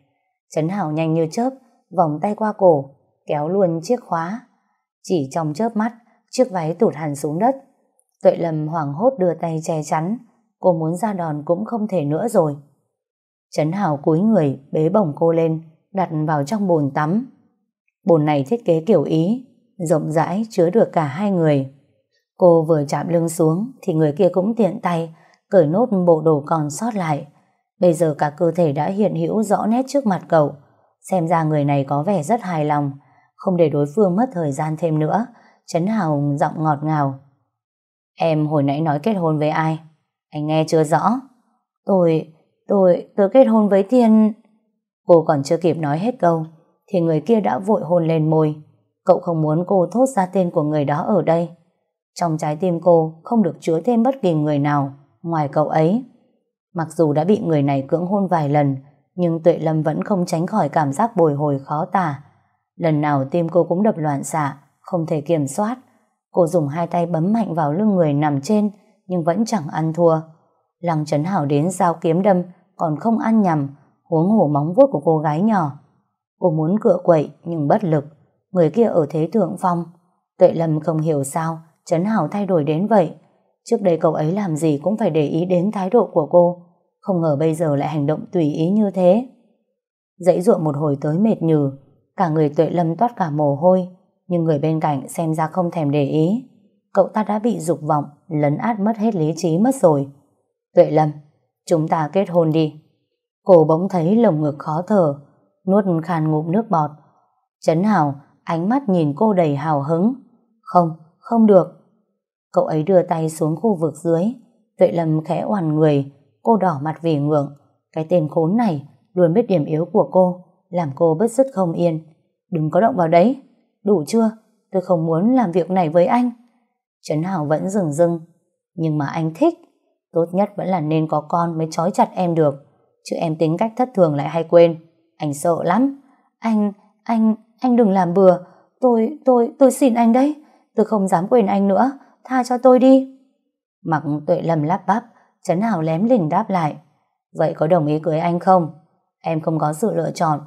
Speaker 1: Trấn Hảo nhanh như chớp, vòng tay qua cổ, kéo luôn chiếc khóa. Chỉ trong chớp mắt, chiếc váy tụt hẳn xuống đất. Tuệ Lâm hoảng hốt đưa tay che chắn, cô muốn ra đòn cũng không thể nữa rồi. Trấn Hảo cúi người bế bổng cô lên, đặt vào trong bồn tắm. Bồn này thiết kế kiểu Ý, rộng rãi chứa được cả hai người. Cô vừa chạm lưng xuống thì người kia cũng tiện tay cởi nốt bộ đồ còn sót lại. Bây giờ cả cơ thể đã hiện hữu rõ nét trước mặt cậu. Xem ra người này có vẻ rất hài lòng, không để đối phương mất thời gian thêm nữa. Trấn Hào giọng ngọt ngào. Em hồi nãy nói kết hôn với ai? Anh nghe chưa rõ. Tôi, tôi, tôi kết hôn với Thiên... Cô còn chưa kịp nói hết câu, thì người kia đã vội hôn lên môi. Cậu không muốn cô thốt ra tên của người đó ở đây. Trong trái tim cô không được chứa thêm bất kỳ người nào ngoài cậu ấy. Mặc dù đã bị người này cưỡng hôn vài lần, nhưng Tuệ Lâm vẫn không tránh khỏi cảm giác bồi hồi khó tả. Lần nào tim cô cũng đập loạn xạ, không thể kiểm soát. Cô dùng hai tay bấm mạnh vào lưng người nằm trên, nhưng vẫn chẳng ăn thua. Lăng Trấn Hảo đến giao kiếm đâm, còn không ăn nhầm, huống hổ móng vuốt của cô gái nhỏ. Cô muốn cựa quậy, nhưng bất lực. Người kia ở thế thượng phong. Tuệ Lâm không hiểu sao, Trấn Hảo thay đổi đến vậy. Trước đây cậu ấy làm gì cũng phải để ý đến thái độ của cô. Không ngờ bây giờ lại hành động tùy ý như thế. Dãy ruộng một hồi tới mệt nhừ, cả người Tuệ Lâm toát cả mồ hôi, nhưng người bên cạnh xem ra không thèm để ý. Cậu ta đã bị dục vọng, lấn át mất hết lý trí mất rồi. Tuệ Lâm, chúng ta kết hôn đi. Cô bỗng thấy lồng ngực khó thở, nuốt khan ngụm nước bọt. Trấn Hào, ánh mắt nhìn cô đầy hào hứng. Không, không được. Cậu ấy đưa tay xuống khu vực dưới. Tuệ Lâm khẽ oằn người, cô đỏ mặt vì ngượng. Cái tên khốn này luôn biết điểm yếu của cô, làm cô bứt rứt không yên. Đừng có động vào đấy. Đủ chưa? Tôi không muốn làm việc này với anh. Trấn hảo vẫn dừng dưng. Nhưng mà anh thích. Tốt nhất vẫn là nên có con mới trói chặt em được. Chứ em tính cách thất thường lại hay quên. Anh sợ lắm. Anh, anh, anh đừng làm bừa. Tôi, tôi, tôi xin anh đấy. Tôi không dám quên anh nữa. Tha cho tôi đi. Mặc tuệ lầm lắp bắp, Trấn Hào lém lỉnh đáp lại. Vậy có đồng ý cưới anh không? Em không có sự lựa chọn.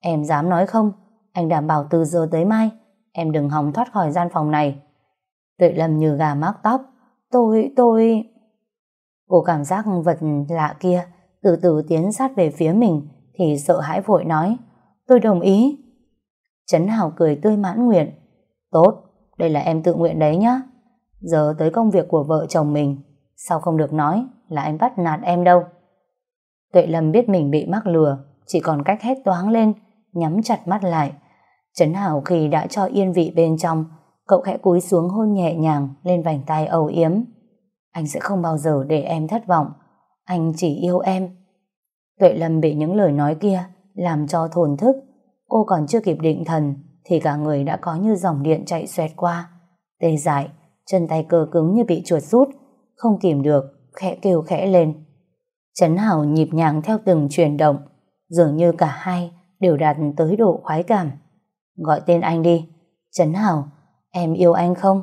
Speaker 1: Em dám nói không? Anh đảm bảo từ giờ tới mai, em đừng hòng thoát khỏi gian phòng này. Tuệ Lâm như gà mắc tóc. Tôi, tôi... Cô cảm giác vật lạ kia từ từ tiến sát về phía mình thì sợ hãi vội nói tôi đồng ý. Trấn Hào cười tươi mãn nguyện. Tốt, đây là em tự nguyện đấy nhá. Giờ tới công việc của vợ chồng mình, sao không được nói là anh bắt nạt em đâu. Tuệ Lâm biết mình bị mắc lừa, chỉ còn cách hết toáng lên, nhắm chặt mắt lại. Trấn Hảo khi đã cho yên vị bên trong, cậu khẽ cúi xuống hôn nhẹ nhàng lên vành tay âu yếm. Anh sẽ không bao giờ để em thất vọng. Anh chỉ yêu em. Tuệ Lâm bị những lời nói kia làm cho thồn thức. Cô còn chưa kịp định thần thì cả người đã có như dòng điện chạy xoẹt qua. Tê dại, chân tay cơ cứng như bị chuột rút, không kìm được, khẽ kêu khẽ lên. Trấn Hảo nhịp nhàng theo từng chuyển động, dường như cả hai đều đạt tới độ khoái cảm. Gọi tên anh đi. Trấn Hảo, em yêu anh không?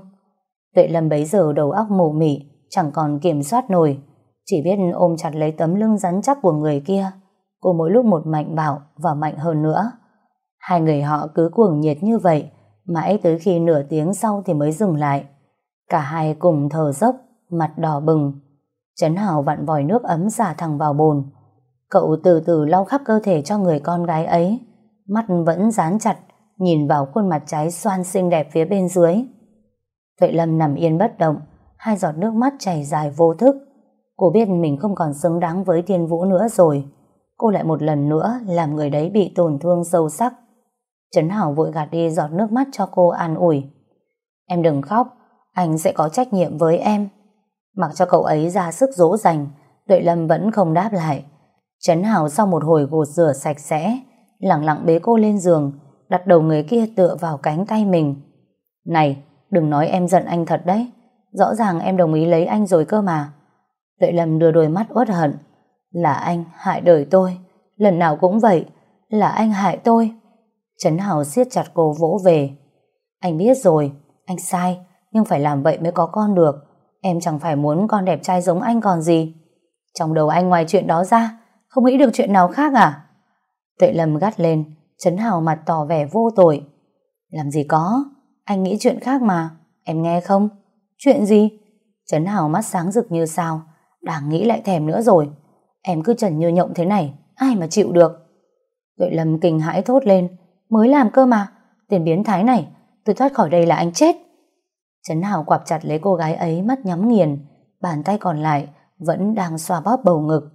Speaker 1: Tuệ Lâm bấy giờ đầu óc mù mị, chẳng còn kiểm soát nổi. Chỉ biết ôm chặt lấy tấm lưng rắn chắc của người kia. Cô mỗi lúc một mạnh bảo và mạnh hơn nữa. Hai người họ cứ cuồng nhiệt như vậy, mãi tới khi nửa tiếng sau thì mới dừng lại. Cả hai cùng thở dốc, mặt đỏ bừng. Trấn hào vặn vòi nước ấm xả thẳng vào bồn. Cậu từ từ lau khắp cơ thể cho người con gái ấy. Mắt vẫn dán chặt, nhìn vào khuôn mặt trái xoan xinh đẹp phía bên dưới. Tuệ Lâm nằm yên bất động, hai giọt nước mắt chảy dài vô thức. Cô biết mình không còn xứng đáng với Thiên Vũ nữa rồi. Cô lại một lần nữa làm người đấy bị tổn thương sâu sắc. Trấn Hảo vội gạt đi giọt nước mắt cho cô an ủi. Em đừng khóc, anh sẽ có trách nhiệm với em. Mặc cho cậu ấy ra sức dỗ dành, Tuệ Lâm vẫn không đáp lại. Trấn Hào sau một hồi gột rửa sạch sẽ, lặng lặng bế cô lên giường, đặt đầu người kia tựa vào cánh tay mình. Này, đừng nói em giận anh thật đấy. Rõ ràng em đồng ý lấy anh rồi cơ mà. Tuệ Lâm đưa đôi mắt uất hận. Là anh hại đời tôi. Lần nào cũng vậy. Là anh hại tôi. Trấn Hào siết chặt cô vỗ về. Anh biết rồi, anh sai, nhưng phải làm vậy mới có con được. Em chẳng phải muốn con đẹp trai giống anh còn gì. Trong đầu anh ngoài chuyện đó ra, không nghĩ được chuyện nào khác à? Tuệ Lâm gắt lên, Trấn Hào mặt tỏ vẻ vô tội. Làm gì có, anh nghĩ chuyện khác mà, em nghe không? Chuyện gì? Trấn Hào mắt sáng rực như sao, đang nghĩ lại thèm nữa rồi. Em cứ trần như nhộng thế này, ai mà chịu được? Tuệ Lâm kinh hãi thốt lên, mới làm cơ mà, tiền biến thái này, tôi thoát khỏi đây là anh chết. Trấn Hào quặp chặt lấy cô gái ấy mắt nhắm nghiền, bàn tay còn lại vẫn đang xoa bóp bầu ngực.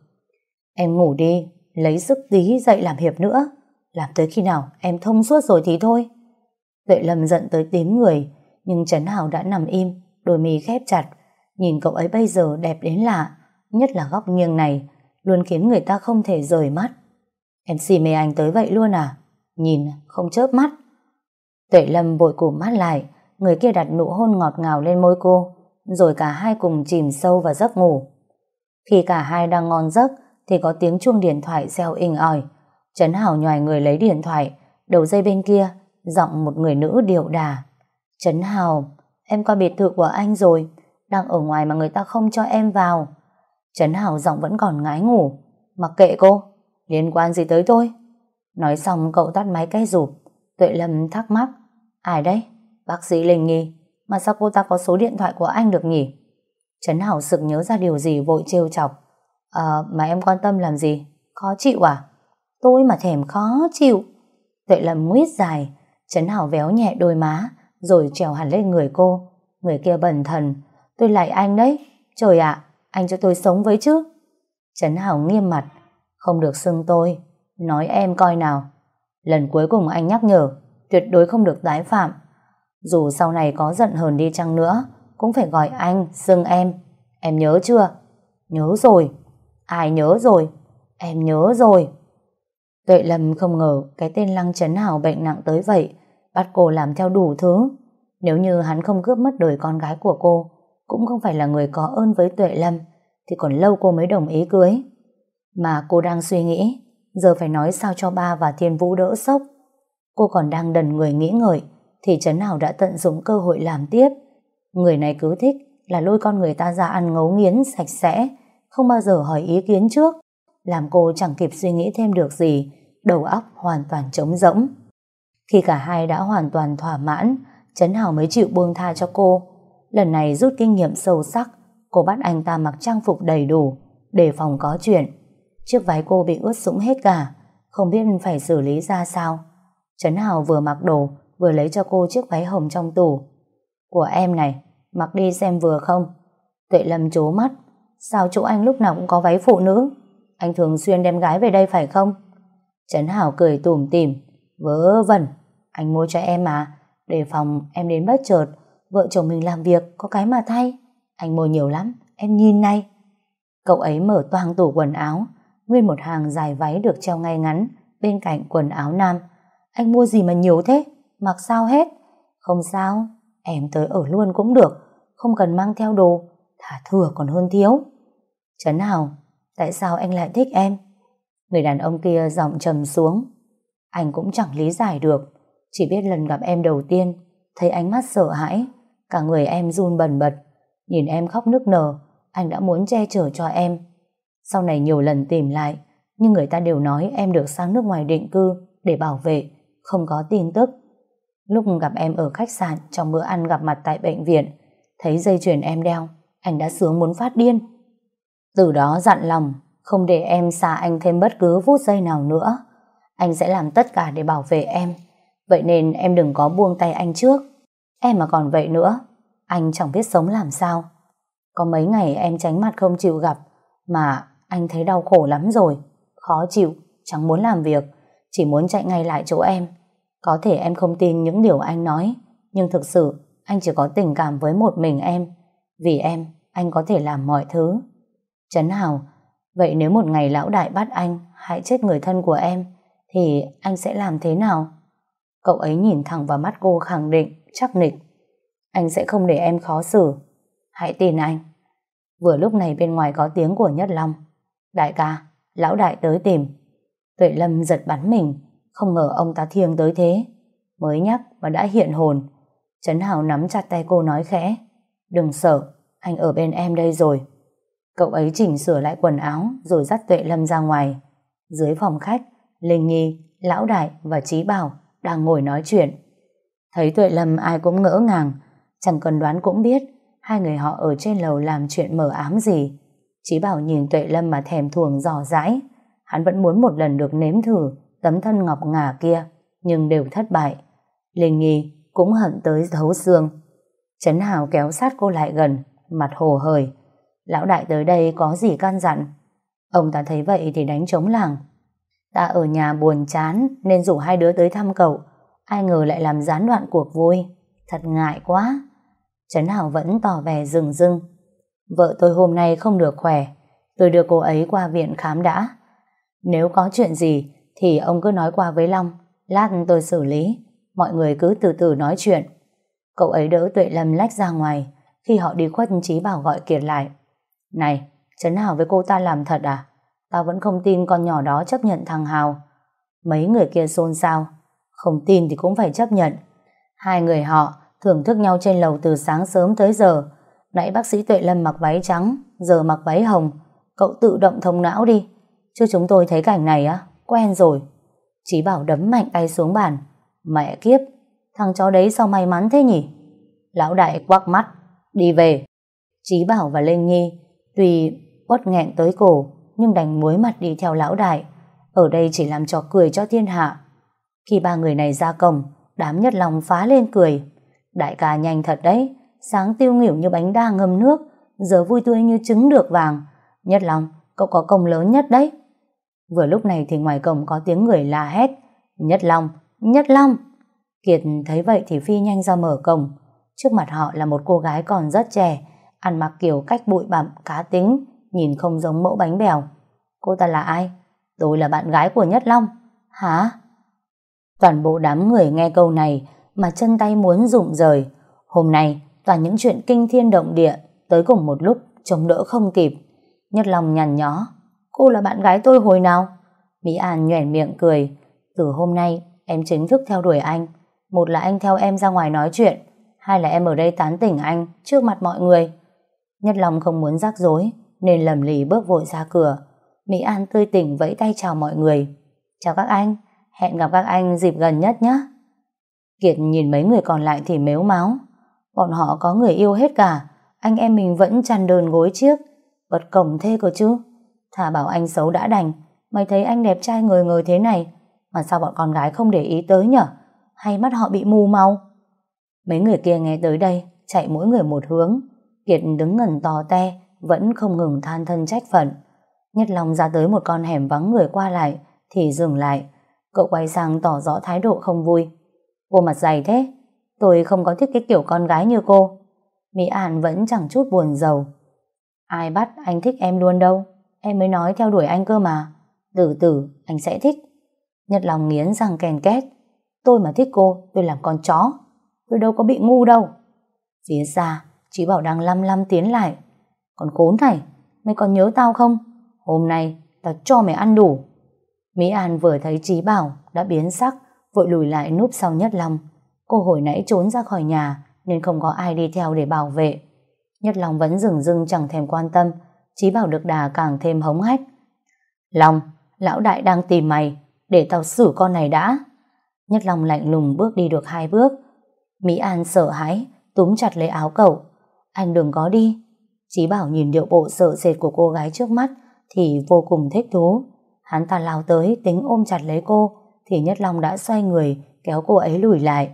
Speaker 1: Em ngủ đi, lấy sức tí dậy làm hiệp nữa. Làm tới khi nào em thông suốt rồi thì thôi. Tuệ Lâm giận tới tím người, nhưng Trấn Hào đã nằm im, đôi mì khép chặt. Nhìn cậu ấy bây giờ đẹp đến lạ, nhất là góc nghiêng này, luôn khiến người ta không thể rời mắt. Em xì mê anh tới vậy luôn à? Nhìn, không chớp mắt. Tuệ Lâm bội củ mắt lại, người kia đặt nụ hôn ngọt ngào lên môi cô, rồi cả hai cùng chìm sâu vào giấc ngủ. Khi cả hai đang ngon giấc, thì có tiếng chuông điện thoại reo inh ỏi. Trấn Hảo nhòi người lấy điện thoại, đầu dây bên kia giọng một người nữ điệu đà. Trấn Hào, em qua biệt thự của anh rồi, đang ở ngoài mà người ta không cho em vào. Trấn Hào giọng vẫn còn ngái ngủ. Mặc kệ cô, liên quan gì tới tôi? Nói xong cậu tắt máy cái rụp. Tuệ Lâm thắc mắc. Ai đấy? Bác sĩ Linh Nghi. Mà sao cô ta có số điện thoại của anh được nhỉ? Trấn Hảo sực nhớ ra điều gì vội trêu chọc. À, mà em quan tâm làm gì? Khó chịu à? Tôi mà thèm khó chịu. Tuệ Lâm nguyết dài. Trấn Hảo véo nhẹ đôi má, rồi trèo hẳn lên người cô. Người kia bần thần. Tôi lại anh đấy. Trời ạ, anh cho tôi sống với chứ. Trấn Hảo nghiêm mặt. Không được xưng tôi. Nói em coi nào. Lần cuối cùng anh nhắc nhở, tuyệt đối không được tái phạm. Dù sau này có giận hờn đi chăng nữa, cũng phải gọi anh, xưng em. Em nhớ chưa? Nhớ rồi. Ai nhớ rồi? Em nhớ rồi. Tuệ Lâm không ngờ cái tên Lăng Trấn hào bệnh nặng tới vậy, bắt cô làm theo đủ thứ. Nếu như hắn không cướp mất đời con gái của cô, cũng không phải là người có ơn với Tuệ Lâm, thì còn lâu cô mới đồng ý cưới. Mà cô đang suy nghĩ, giờ phải nói sao cho ba và Thiên Vũ đỡ sốc. Cô còn đang đần người nghĩ ngợi, thì Trấn Hảo đã tận dụng cơ hội làm tiếp. Người này cứ thích là lôi con người ta ra ăn ngấu nghiến sạch sẽ, không bao giờ hỏi ý kiến trước, làm cô chẳng kịp suy nghĩ thêm được gì, đầu óc hoàn toàn trống rỗng. Khi cả hai đã hoàn toàn thỏa mãn, Trấn Hảo mới chịu buông tha cho cô. Lần này rút kinh nghiệm sâu sắc, cô bắt anh ta mặc trang phục đầy đủ, để phòng có chuyện. Chiếc váy cô bị ướt sũng hết cả, không biết phải xử lý ra sao. Trấn Hảo vừa mặc đồ, vừa lấy cho cô chiếc váy hồng trong tủ. Của em này, mặc đi xem vừa không? Tuệ Lâm chố mắt, sao chỗ anh lúc nào cũng có váy phụ nữ? Anh thường xuyên đem gái về đây phải không? Trấn Hảo cười tủm tỉm, vớ vẩn, anh mua cho em mà, để phòng em đến bất chợt, vợ chồng mình làm việc có cái mà thay. Anh mua nhiều lắm, em nhìn này. Cậu ấy mở toang tủ quần áo, nguyên một hàng dài váy được treo ngay ngắn bên cạnh quần áo nam. Anh mua gì mà nhiều thế? Mặc sao hết? Không sao, em tới ở luôn cũng được, không cần mang theo đồ, thả thừa còn hơn thiếu. Trấn Hào, tại sao anh lại thích em? Người đàn ông kia giọng trầm xuống. Anh cũng chẳng lý giải được, chỉ biết lần gặp em đầu tiên, thấy ánh mắt sợ hãi, cả người em run bần bật. Nhìn em khóc nức nở, anh đã muốn che chở cho em. Sau này nhiều lần tìm lại, nhưng người ta đều nói em được sang nước ngoài định cư để bảo vệ, không có tin tức. Lúc gặp em ở khách sạn trong bữa ăn gặp mặt tại bệnh viện, thấy dây chuyền em đeo, anh đã sướng muốn phát điên. Từ đó dặn lòng, không để em xa anh thêm bất cứ phút giây nào nữa. Anh sẽ làm tất cả để bảo vệ em. Vậy nên em đừng có buông tay anh trước. Em mà còn vậy nữa, anh chẳng biết sống làm sao. Có mấy ngày em tránh mặt không chịu gặp, mà anh thấy đau khổ lắm rồi. Khó chịu, chẳng muốn làm việc, chỉ muốn chạy ngay lại chỗ em. Có thể em không tin những điều anh nói, nhưng thực sự anh chỉ có tình cảm với một mình em. Vì em, anh có thể làm mọi thứ. Trấn Hào, vậy nếu một ngày lão đại bắt anh hại chết người thân của em, thì anh sẽ làm thế nào? Cậu ấy nhìn thẳng vào mắt cô khẳng định, chắc nịch. Anh sẽ không để em khó xử. Hãy tin anh. Vừa lúc này bên ngoài có tiếng của Nhất Long. Đại ca, lão đại tới tìm. Tuệ Lâm giật bắn mình, không ngờ ông ta thiêng tới thế. Mới nhắc mà đã hiện hồn. Trấn Hào nắm chặt tay cô nói khẽ. Đừng sợ, anh ở bên em đây rồi. Cậu ấy chỉnh sửa lại quần áo rồi dắt Tuệ Lâm ra ngoài. Dưới phòng khách, Linh Nhi, Lão Đại và Trí Bảo đang ngồi nói chuyện. Thấy Tuệ Lâm ai cũng ngỡ ngàng, chẳng cần đoán cũng biết hai người họ ở trên lầu làm chuyện mờ ám gì. Trí Bảo nhìn Tuệ Lâm mà thèm thuồng dò dãi. Hắn vẫn muốn một lần được nếm thử tấm thân ngọc ngà kia, nhưng đều thất bại. Linh Nhi cũng hận tới thấu xương. Trấn Hào kéo sát cô lại gần, mặt hồ hởi. Lão đại tới đây có gì can dặn? Ông ta thấy vậy thì đánh trống làng. Ta ở nhà buồn chán nên rủ hai đứa tới thăm cậu. Ai ngờ lại làm gián đoạn cuộc vui. Thật ngại quá. Trấn hào vẫn tỏ vẻ rừng rưng. Vợ tôi hôm nay không được khỏe. Tôi đưa cô ấy qua viện khám đã. Nếu có chuyện gì thì ông cứ nói qua với Long. Lát tôi xử lý. Mọi người cứ từ từ nói chuyện. Cậu ấy đỡ Tuệ Lâm lách ra ngoài. Khi họ đi khuất Trí Bảo gọi Kiệt lại. Này, Trấn Hào với cô ta làm thật à? Tao vẫn không tin con nhỏ đó chấp nhận thằng Hào. Mấy người kia xôn xao. Không tin thì cũng phải chấp nhận. Hai người họ thưởng thức nhau trên lầu từ sáng sớm tới giờ. Nãy bác sĩ Tuệ Lâm mặc váy trắng, giờ mặc váy hồng. Cậu tự động thông não đi. Chứ chúng tôi thấy cảnh này á, quen rồi. Chí bảo đấm mạnh tay xuống bàn. Mẹ kiếp, thằng chó đấy sao may mắn thế nhỉ? Lão đại quắc mắt, đi về. Chí bảo và Linh Nhi, tuy uất nghẹn tới cổ, nhưng đành muối mặt đi theo lão đại. Ở đây chỉ làm trò cười cho thiên hạ. Khi ba người này ra cổng, đám nhất lòng phá lên cười. Đại ca nhanh thật đấy, sáng tiêu nghỉu như bánh đa ngâm nước, giờ vui tươi như trứng được vàng. Nhất lòng, cậu có công lớn nhất đấy. Vừa lúc này thì ngoài cổng có tiếng người la hét. Nhất Long, Nhất Long. Kiệt thấy vậy thì phi nhanh ra mở cổng. Trước mặt họ là một cô gái còn rất trẻ, ăn mặc kiểu cách bụi bặm, cá tính, nhìn không giống mẫu bánh bèo. Cô ta là ai? Tôi là bạn gái của Nhất Long. Hả? Toàn bộ đám người nghe câu này mà chân tay muốn rụng rời. Hôm nay, toàn những chuyện kinh thiên động địa tới cùng một lúc chống đỡ không kịp. Nhất Long nhằn nhó. Cô là bạn gái tôi hồi nào? Mỹ An nhoẻn miệng cười. Từ hôm nay, em chính thức theo đuổi anh. Một là anh theo em ra ngoài nói chuyện, hai là em ở đây tán tỉnh anh trước mặt mọi người. Nhất lòng không muốn rắc rối, nên lầm lì bước vội ra cửa. Mỹ An tươi tỉnh vẫy tay chào mọi người. Chào các anh, hẹn gặp các anh dịp gần nhất nhé. Kiệt nhìn mấy người còn lại thì mếu máu. Bọn họ có người yêu hết cả, anh em mình vẫn chăn đơn gối chiếc. Bật cổng thế cơ chứ. Thà bảo anh xấu đã đành, mày thấy anh đẹp trai người người thế này, mà sao bọn con gái không để ý tới nhở? Hay mắt họ bị mù mau? Mấy người kia nghe tới đây, chạy mỗi người một hướng. Kiệt đứng ngẩn tò te, vẫn không ngừng than thân trách phận. Nhất lòng ra tới một con hẻm vắng người qua lại, thì dừng lại. Cậu quay sang tỏ rõ thái độ không vui. Cô mặt dày thế, tôi không có thích cái kiểu con gái như cô. Mỹ An vẫn chẳng chút buồn giàu. Ai bắt anh thích em luôn đâu, em mới nói theo đuổi anh cơ mà. Từ từ, anh sẽ thích. Nhất lòng nghiến răng kèn két. Tôi mà thích cô, tôi làm con chó. Tôi đâu có bị ngu đâu. Phía xa, Chí Bảo đang lăm lăm tiến lại. Còn khốn này, mày còn nhớ tao không? Hôm nay, tao cho mày ăn đủ. Mỹ An vừa thấy trí Bảo đã biến sắc, vội lùi lại núp sau Nhất Long. Cô hồi nãy trốn ra khỏi nhà, nên không có ai đi theo để bảo vệ. Nhất Long vẫn dừng dưng chẳng thèm quan tâm, Chí Bảo được đà càng thêm hống hách. Long, lão đại đang tìm mày, để tao xử con này đã. Nhất Long lạnh lùng bước đi được hai bước. Mỹ An sợ hãi, túm chặt lấy áo cậu. Anh đừng có đi. Chí Bảo nhìn điệu bộ sợ sệt của cô gái trước mắt thì vô cùng thích thú. Hắn ta lao tới tính ôm chặt lấy cô thì Nhất Long đã xoay người kéo cô ấy lùi lại.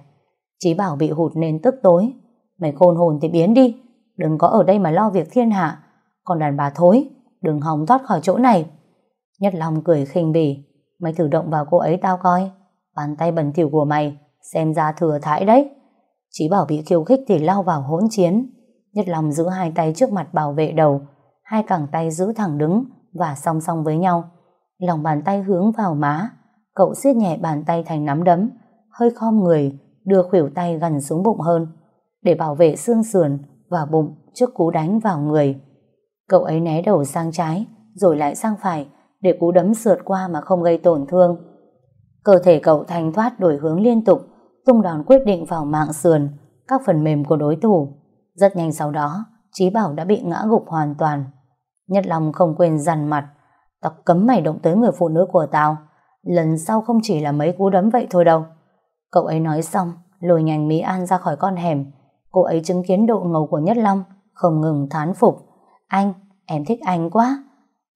Speaker 1: Chí Bảo bị hụt nên tức tối. Mày khôn hồn thì biến đi. Đừng có ở đây mà lo việc thiên hạ. Còn đàn bà thối, đừng hòng thoát khỏi chỗ này. Nhất Long cười khinh bỉ. Mày thử động vào cô ấy tao coi. Bàn tay bẩn thỉu của mày, xem ra thừa thãi đấy. Chí Bảo bị khiêu khích thì lao vào hỗn chiến. Nhất Long giữ hai tay trước mặt bảo vệ đầu, hai cẳng tay giữ thẳng đứng và song song với nhau. Lòng bàn tay hướng vào má, cậu siết nhẹ bàn tay thành nắm đấm, hơi khom người, đưa khuỷu tay gần xuống bụng hơn, để bảo vệ xương sườn và bụng trước cú đánh vào người. Cậu ấy né đầu sang trái, rồi lại sang phải, để cú đấm sượt qua mà không gây tổn thương. Cơ thể cậu thanh thoát đổi hướng liên tục, tung đòn quyết định vào mạng sườn, các phần mềm của đối thủ. Rất nhanh sau đó, Chí Bảo đã bị ngã gục hoàn toàn. Nhất Long không quên dằn mặt, tao cấm mày động tới người phụ nữ của tao. Lần sau không chỉ là mấy cú đấm vậy thôi đâu. Cậu ấy nói xong, lùi nhanh Mỹ An ra khỏi con hẻm. Cô ấy chứng kiến độ ngầu của Nhất Long, không ngừng thán phục. Anh, em thích anh quá.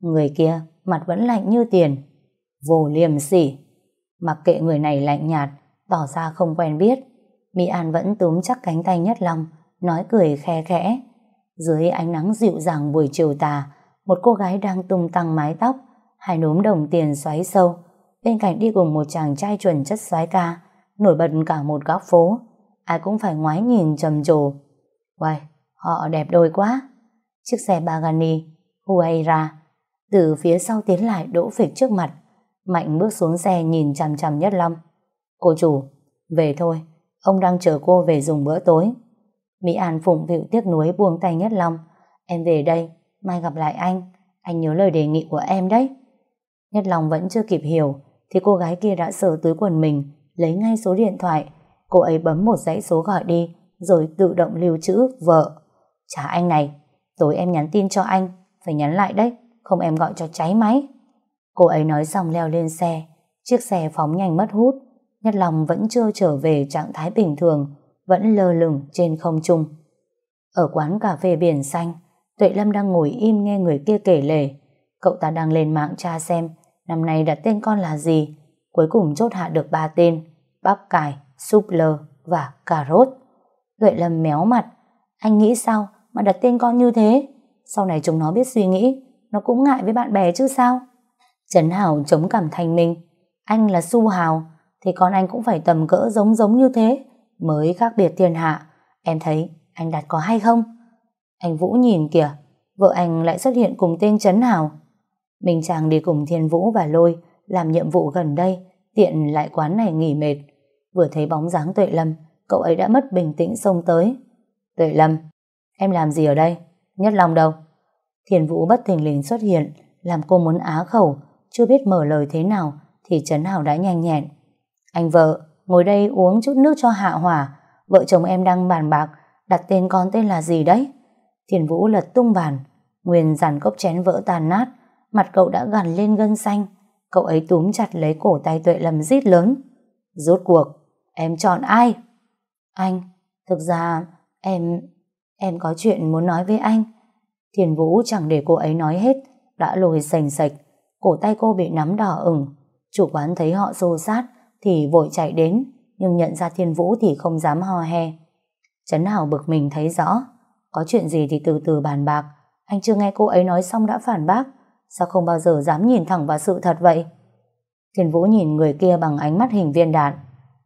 Speaker 1: Người kia, mặt vẫn lạnh như tiền. Vô liềm sỉ. Mặc kệ người này lạnh nhạt, tỏ ra không quen biết. Mỹ An vẫn túm chắc cánh tay Nhất Long, nói cười khe khẽ. Dưới ánh nắng dịu dàng buổi chiều tà, một cô gái đang tung tăng mái tóc, hai núm đồng tiền xoáy sâu, bên cạnh đi cùng một chàng trai chuẩn chất xoáy ca, nổi bật cả một góc phố. Ai cũng phải ngoái nhìn trầm trồ. Uầy, họ đẹp đôi quá. Chiếc xe Pagani, Huayra, từ phía sau tiến lại đỗ phịch trước mặt. Mạnh bước xuống xe nhìn chằm chằm Nhất Long. Cô chủ, về thôi, ông đang chờ cô về dùng bữa tối. Mỹ An phụng vịu tiếc nuối buông tay Nhất Long. Em về đây, mai gặp lại anh. Anh nhớ lời đề nghị của em đấy. Nhất Long vẫn chưa kịp hiểu, thì cô gái kia đã sờ túi quần mình, lấy ngay số điện thoại. Cô ấy bấm một dãy số gọi đi, rồi tự động lưu trữ vợ. Trả anh này, tối em nhắn tin cho anh, phải nhắn lại đấy, không em gọi cho cháy máy. Cô ấy nói xong leo lên xe, chiếc xe phóng nhanh mất hút, Nhất lòng vẫn chưa trở về trạng thái bình thường, vẫn lơ lửng trên không trung. Ở quán cà phê biển xanh, Tuệ Lâm đang ngồi im nghe người kia kể lể. Cậu ta đang lên mạng tra xem năm nay đặt tên con là gì. Cuối cùng chốt hạ được ba tên, bắp cải, súp lơ và cà rốt. Tuệ Lâm méo mặt, anh nghĩ sao mà đặt tên con như thế? Sau này chúng nó biết suy nghĩ, nó cũng ngại với bạn bè chứ sao? Trấn Hào chống cảm thành mình, anh là Su Hào, thì con anh cũng phải tầm cỡ giống giống như thế mới khác biệt thiên hạ. Em thấy anh đặt có hay không? Anh Vũ nhìn kìa, vợ anh lại xuất hiện cùng tên Trấn Hào. Minh Trang đi cùng Thiên Vũ và Lôi làm nhiệm vụ gần đây, tiện lại quán này nghỉ mệt. Vừa thấy bóng dáng Tuệ Lâm, cậu ấy đã mất bình tĩnh xông tới. Tuệ Lâm, em làm gì ở đây? Nhất lòng đâu? Thiền Vũ bất thình lình xuất hiện, làm cô muốn á khẩu, chưa biết mở lời thế nào, thì Trấn Hào đã nhanh nhẹn. Anh vợ, ngồi đây uống chút nước cho hạ hỏa. Vợ chồng em đang bàn bạc, đặt tên con tên là gì đấy? Thiền Vũ lật tung bàn. Nguyên dàn cốc chén vỡ tàn nát, mặt cậu đã gằn lên gân xanh. Cậu ấy túm chặt lấy cổ tay Tuệ Lâm rít lớn. Rốt cuộc, em chọn ai? Anh, thực ra em em có chuyện muốn nói với anh. Thiền Vũ chẳng để cô ấy nói hết, đã lồi sành sạch. Cổ tay cô bị nắm đỏ ửng. Chủ quán thấy họ xô sát, thì vội chạy đến, nhưng nhận ra Thiên Vũ thì không dám ho he. Trấn Hảo bực mình thấy rõ, có chuyện gì thì từ từ bàn bạc, anh chưa nghe cô ấy nói xong đã phản bác, sao không bao giờ dám nhìn thẳng vào sự thật vậy? Thiên Vũ nhìn người kia bằng ánh mắt hình viên đạn,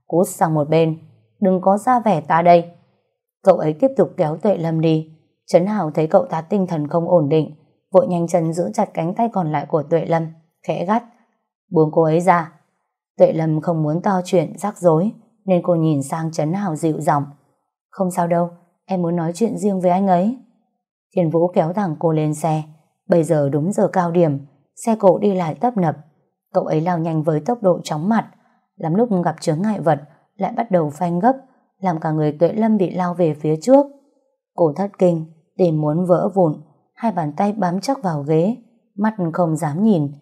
Speaker 1: cút sang một bên, đừng có ra vẻ ta đây. Cậu ấy tiếp tục kéo Tuệ Lâm đi, Trấn hào thấy cậu ta tinh thần không ổn định, vội nhanh chân giữ chặt cánh tay còn lại của Tuệ Lâm, khẽ gắt. Buông cô ấy ra, Tuệ Lâm không muốn to chuyện rắc rối nên cô nhìn sang Trấn Hào dịu giọng Không sao đâu, em muốn nói chuyện riêng với anh ấy. Thiên Vũ kéo thẳng cô lên xe. Bây giờ đúng giờ cao điểm, xe cộ đi lại tấp nập. Cậu ấy lao nhanh với tốc độ chóng mặt. Lắm lúc gặp chướng ngại vật, lại bắt đầu phanh gấp, làm cả người Tuệ Lâm bị lao về phía trước. Cô thất kinh, tìm muốn vỡ vụn, hai bàn tay bám chắc vào ghế, mắt không dám nhìn.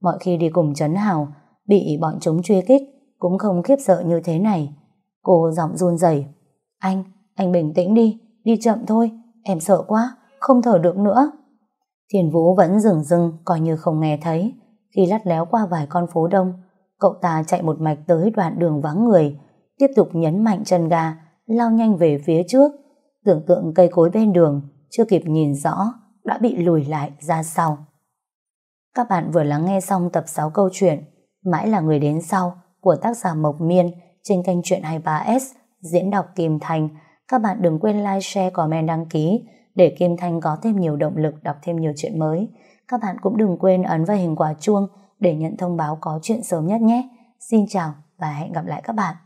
Speaker 1: Mọi khi đi cùng Trấn Hào, bị bọn chúng truy kích cũng không khiếp sợ như thế này. Cô giọng run rẩy Anh, anh bình tĩnh đi, đi chậm thôi, em sợ quá, không thở được nữa. Thiền Vũ vẫn dừng dừng, coi như không nghe thấy. Khi lắt léo qua vài con phố đông, cậu ta chạy một mạch tới đoạn đường vắng người, tiếp tục nhấn mạnh chân ga, lao nhanh về phía trước. Tưởng tượng cây cối bên đường, chưa kịp nhìn rõ, đã bị lùi lại ra sau. Các bạn vừa lắng nghe xong tập 6 câu chuyện Mãi là người đến sau của tác giả Mộc Miên trên kênh Chuyện 23S diễn đọc Kim Thành. Các bạn đừng quên like, share, comment, đăng ký để Kim Thanh có thêm nhiều động lực đọc thêm nhiều chuyện mới. Các bạn cũng đừng quên ấn vào hình quả chuông để nhận thông báo có chuyện sớm nhất nhé. Xin chào và hẹn gặp lại các bạn.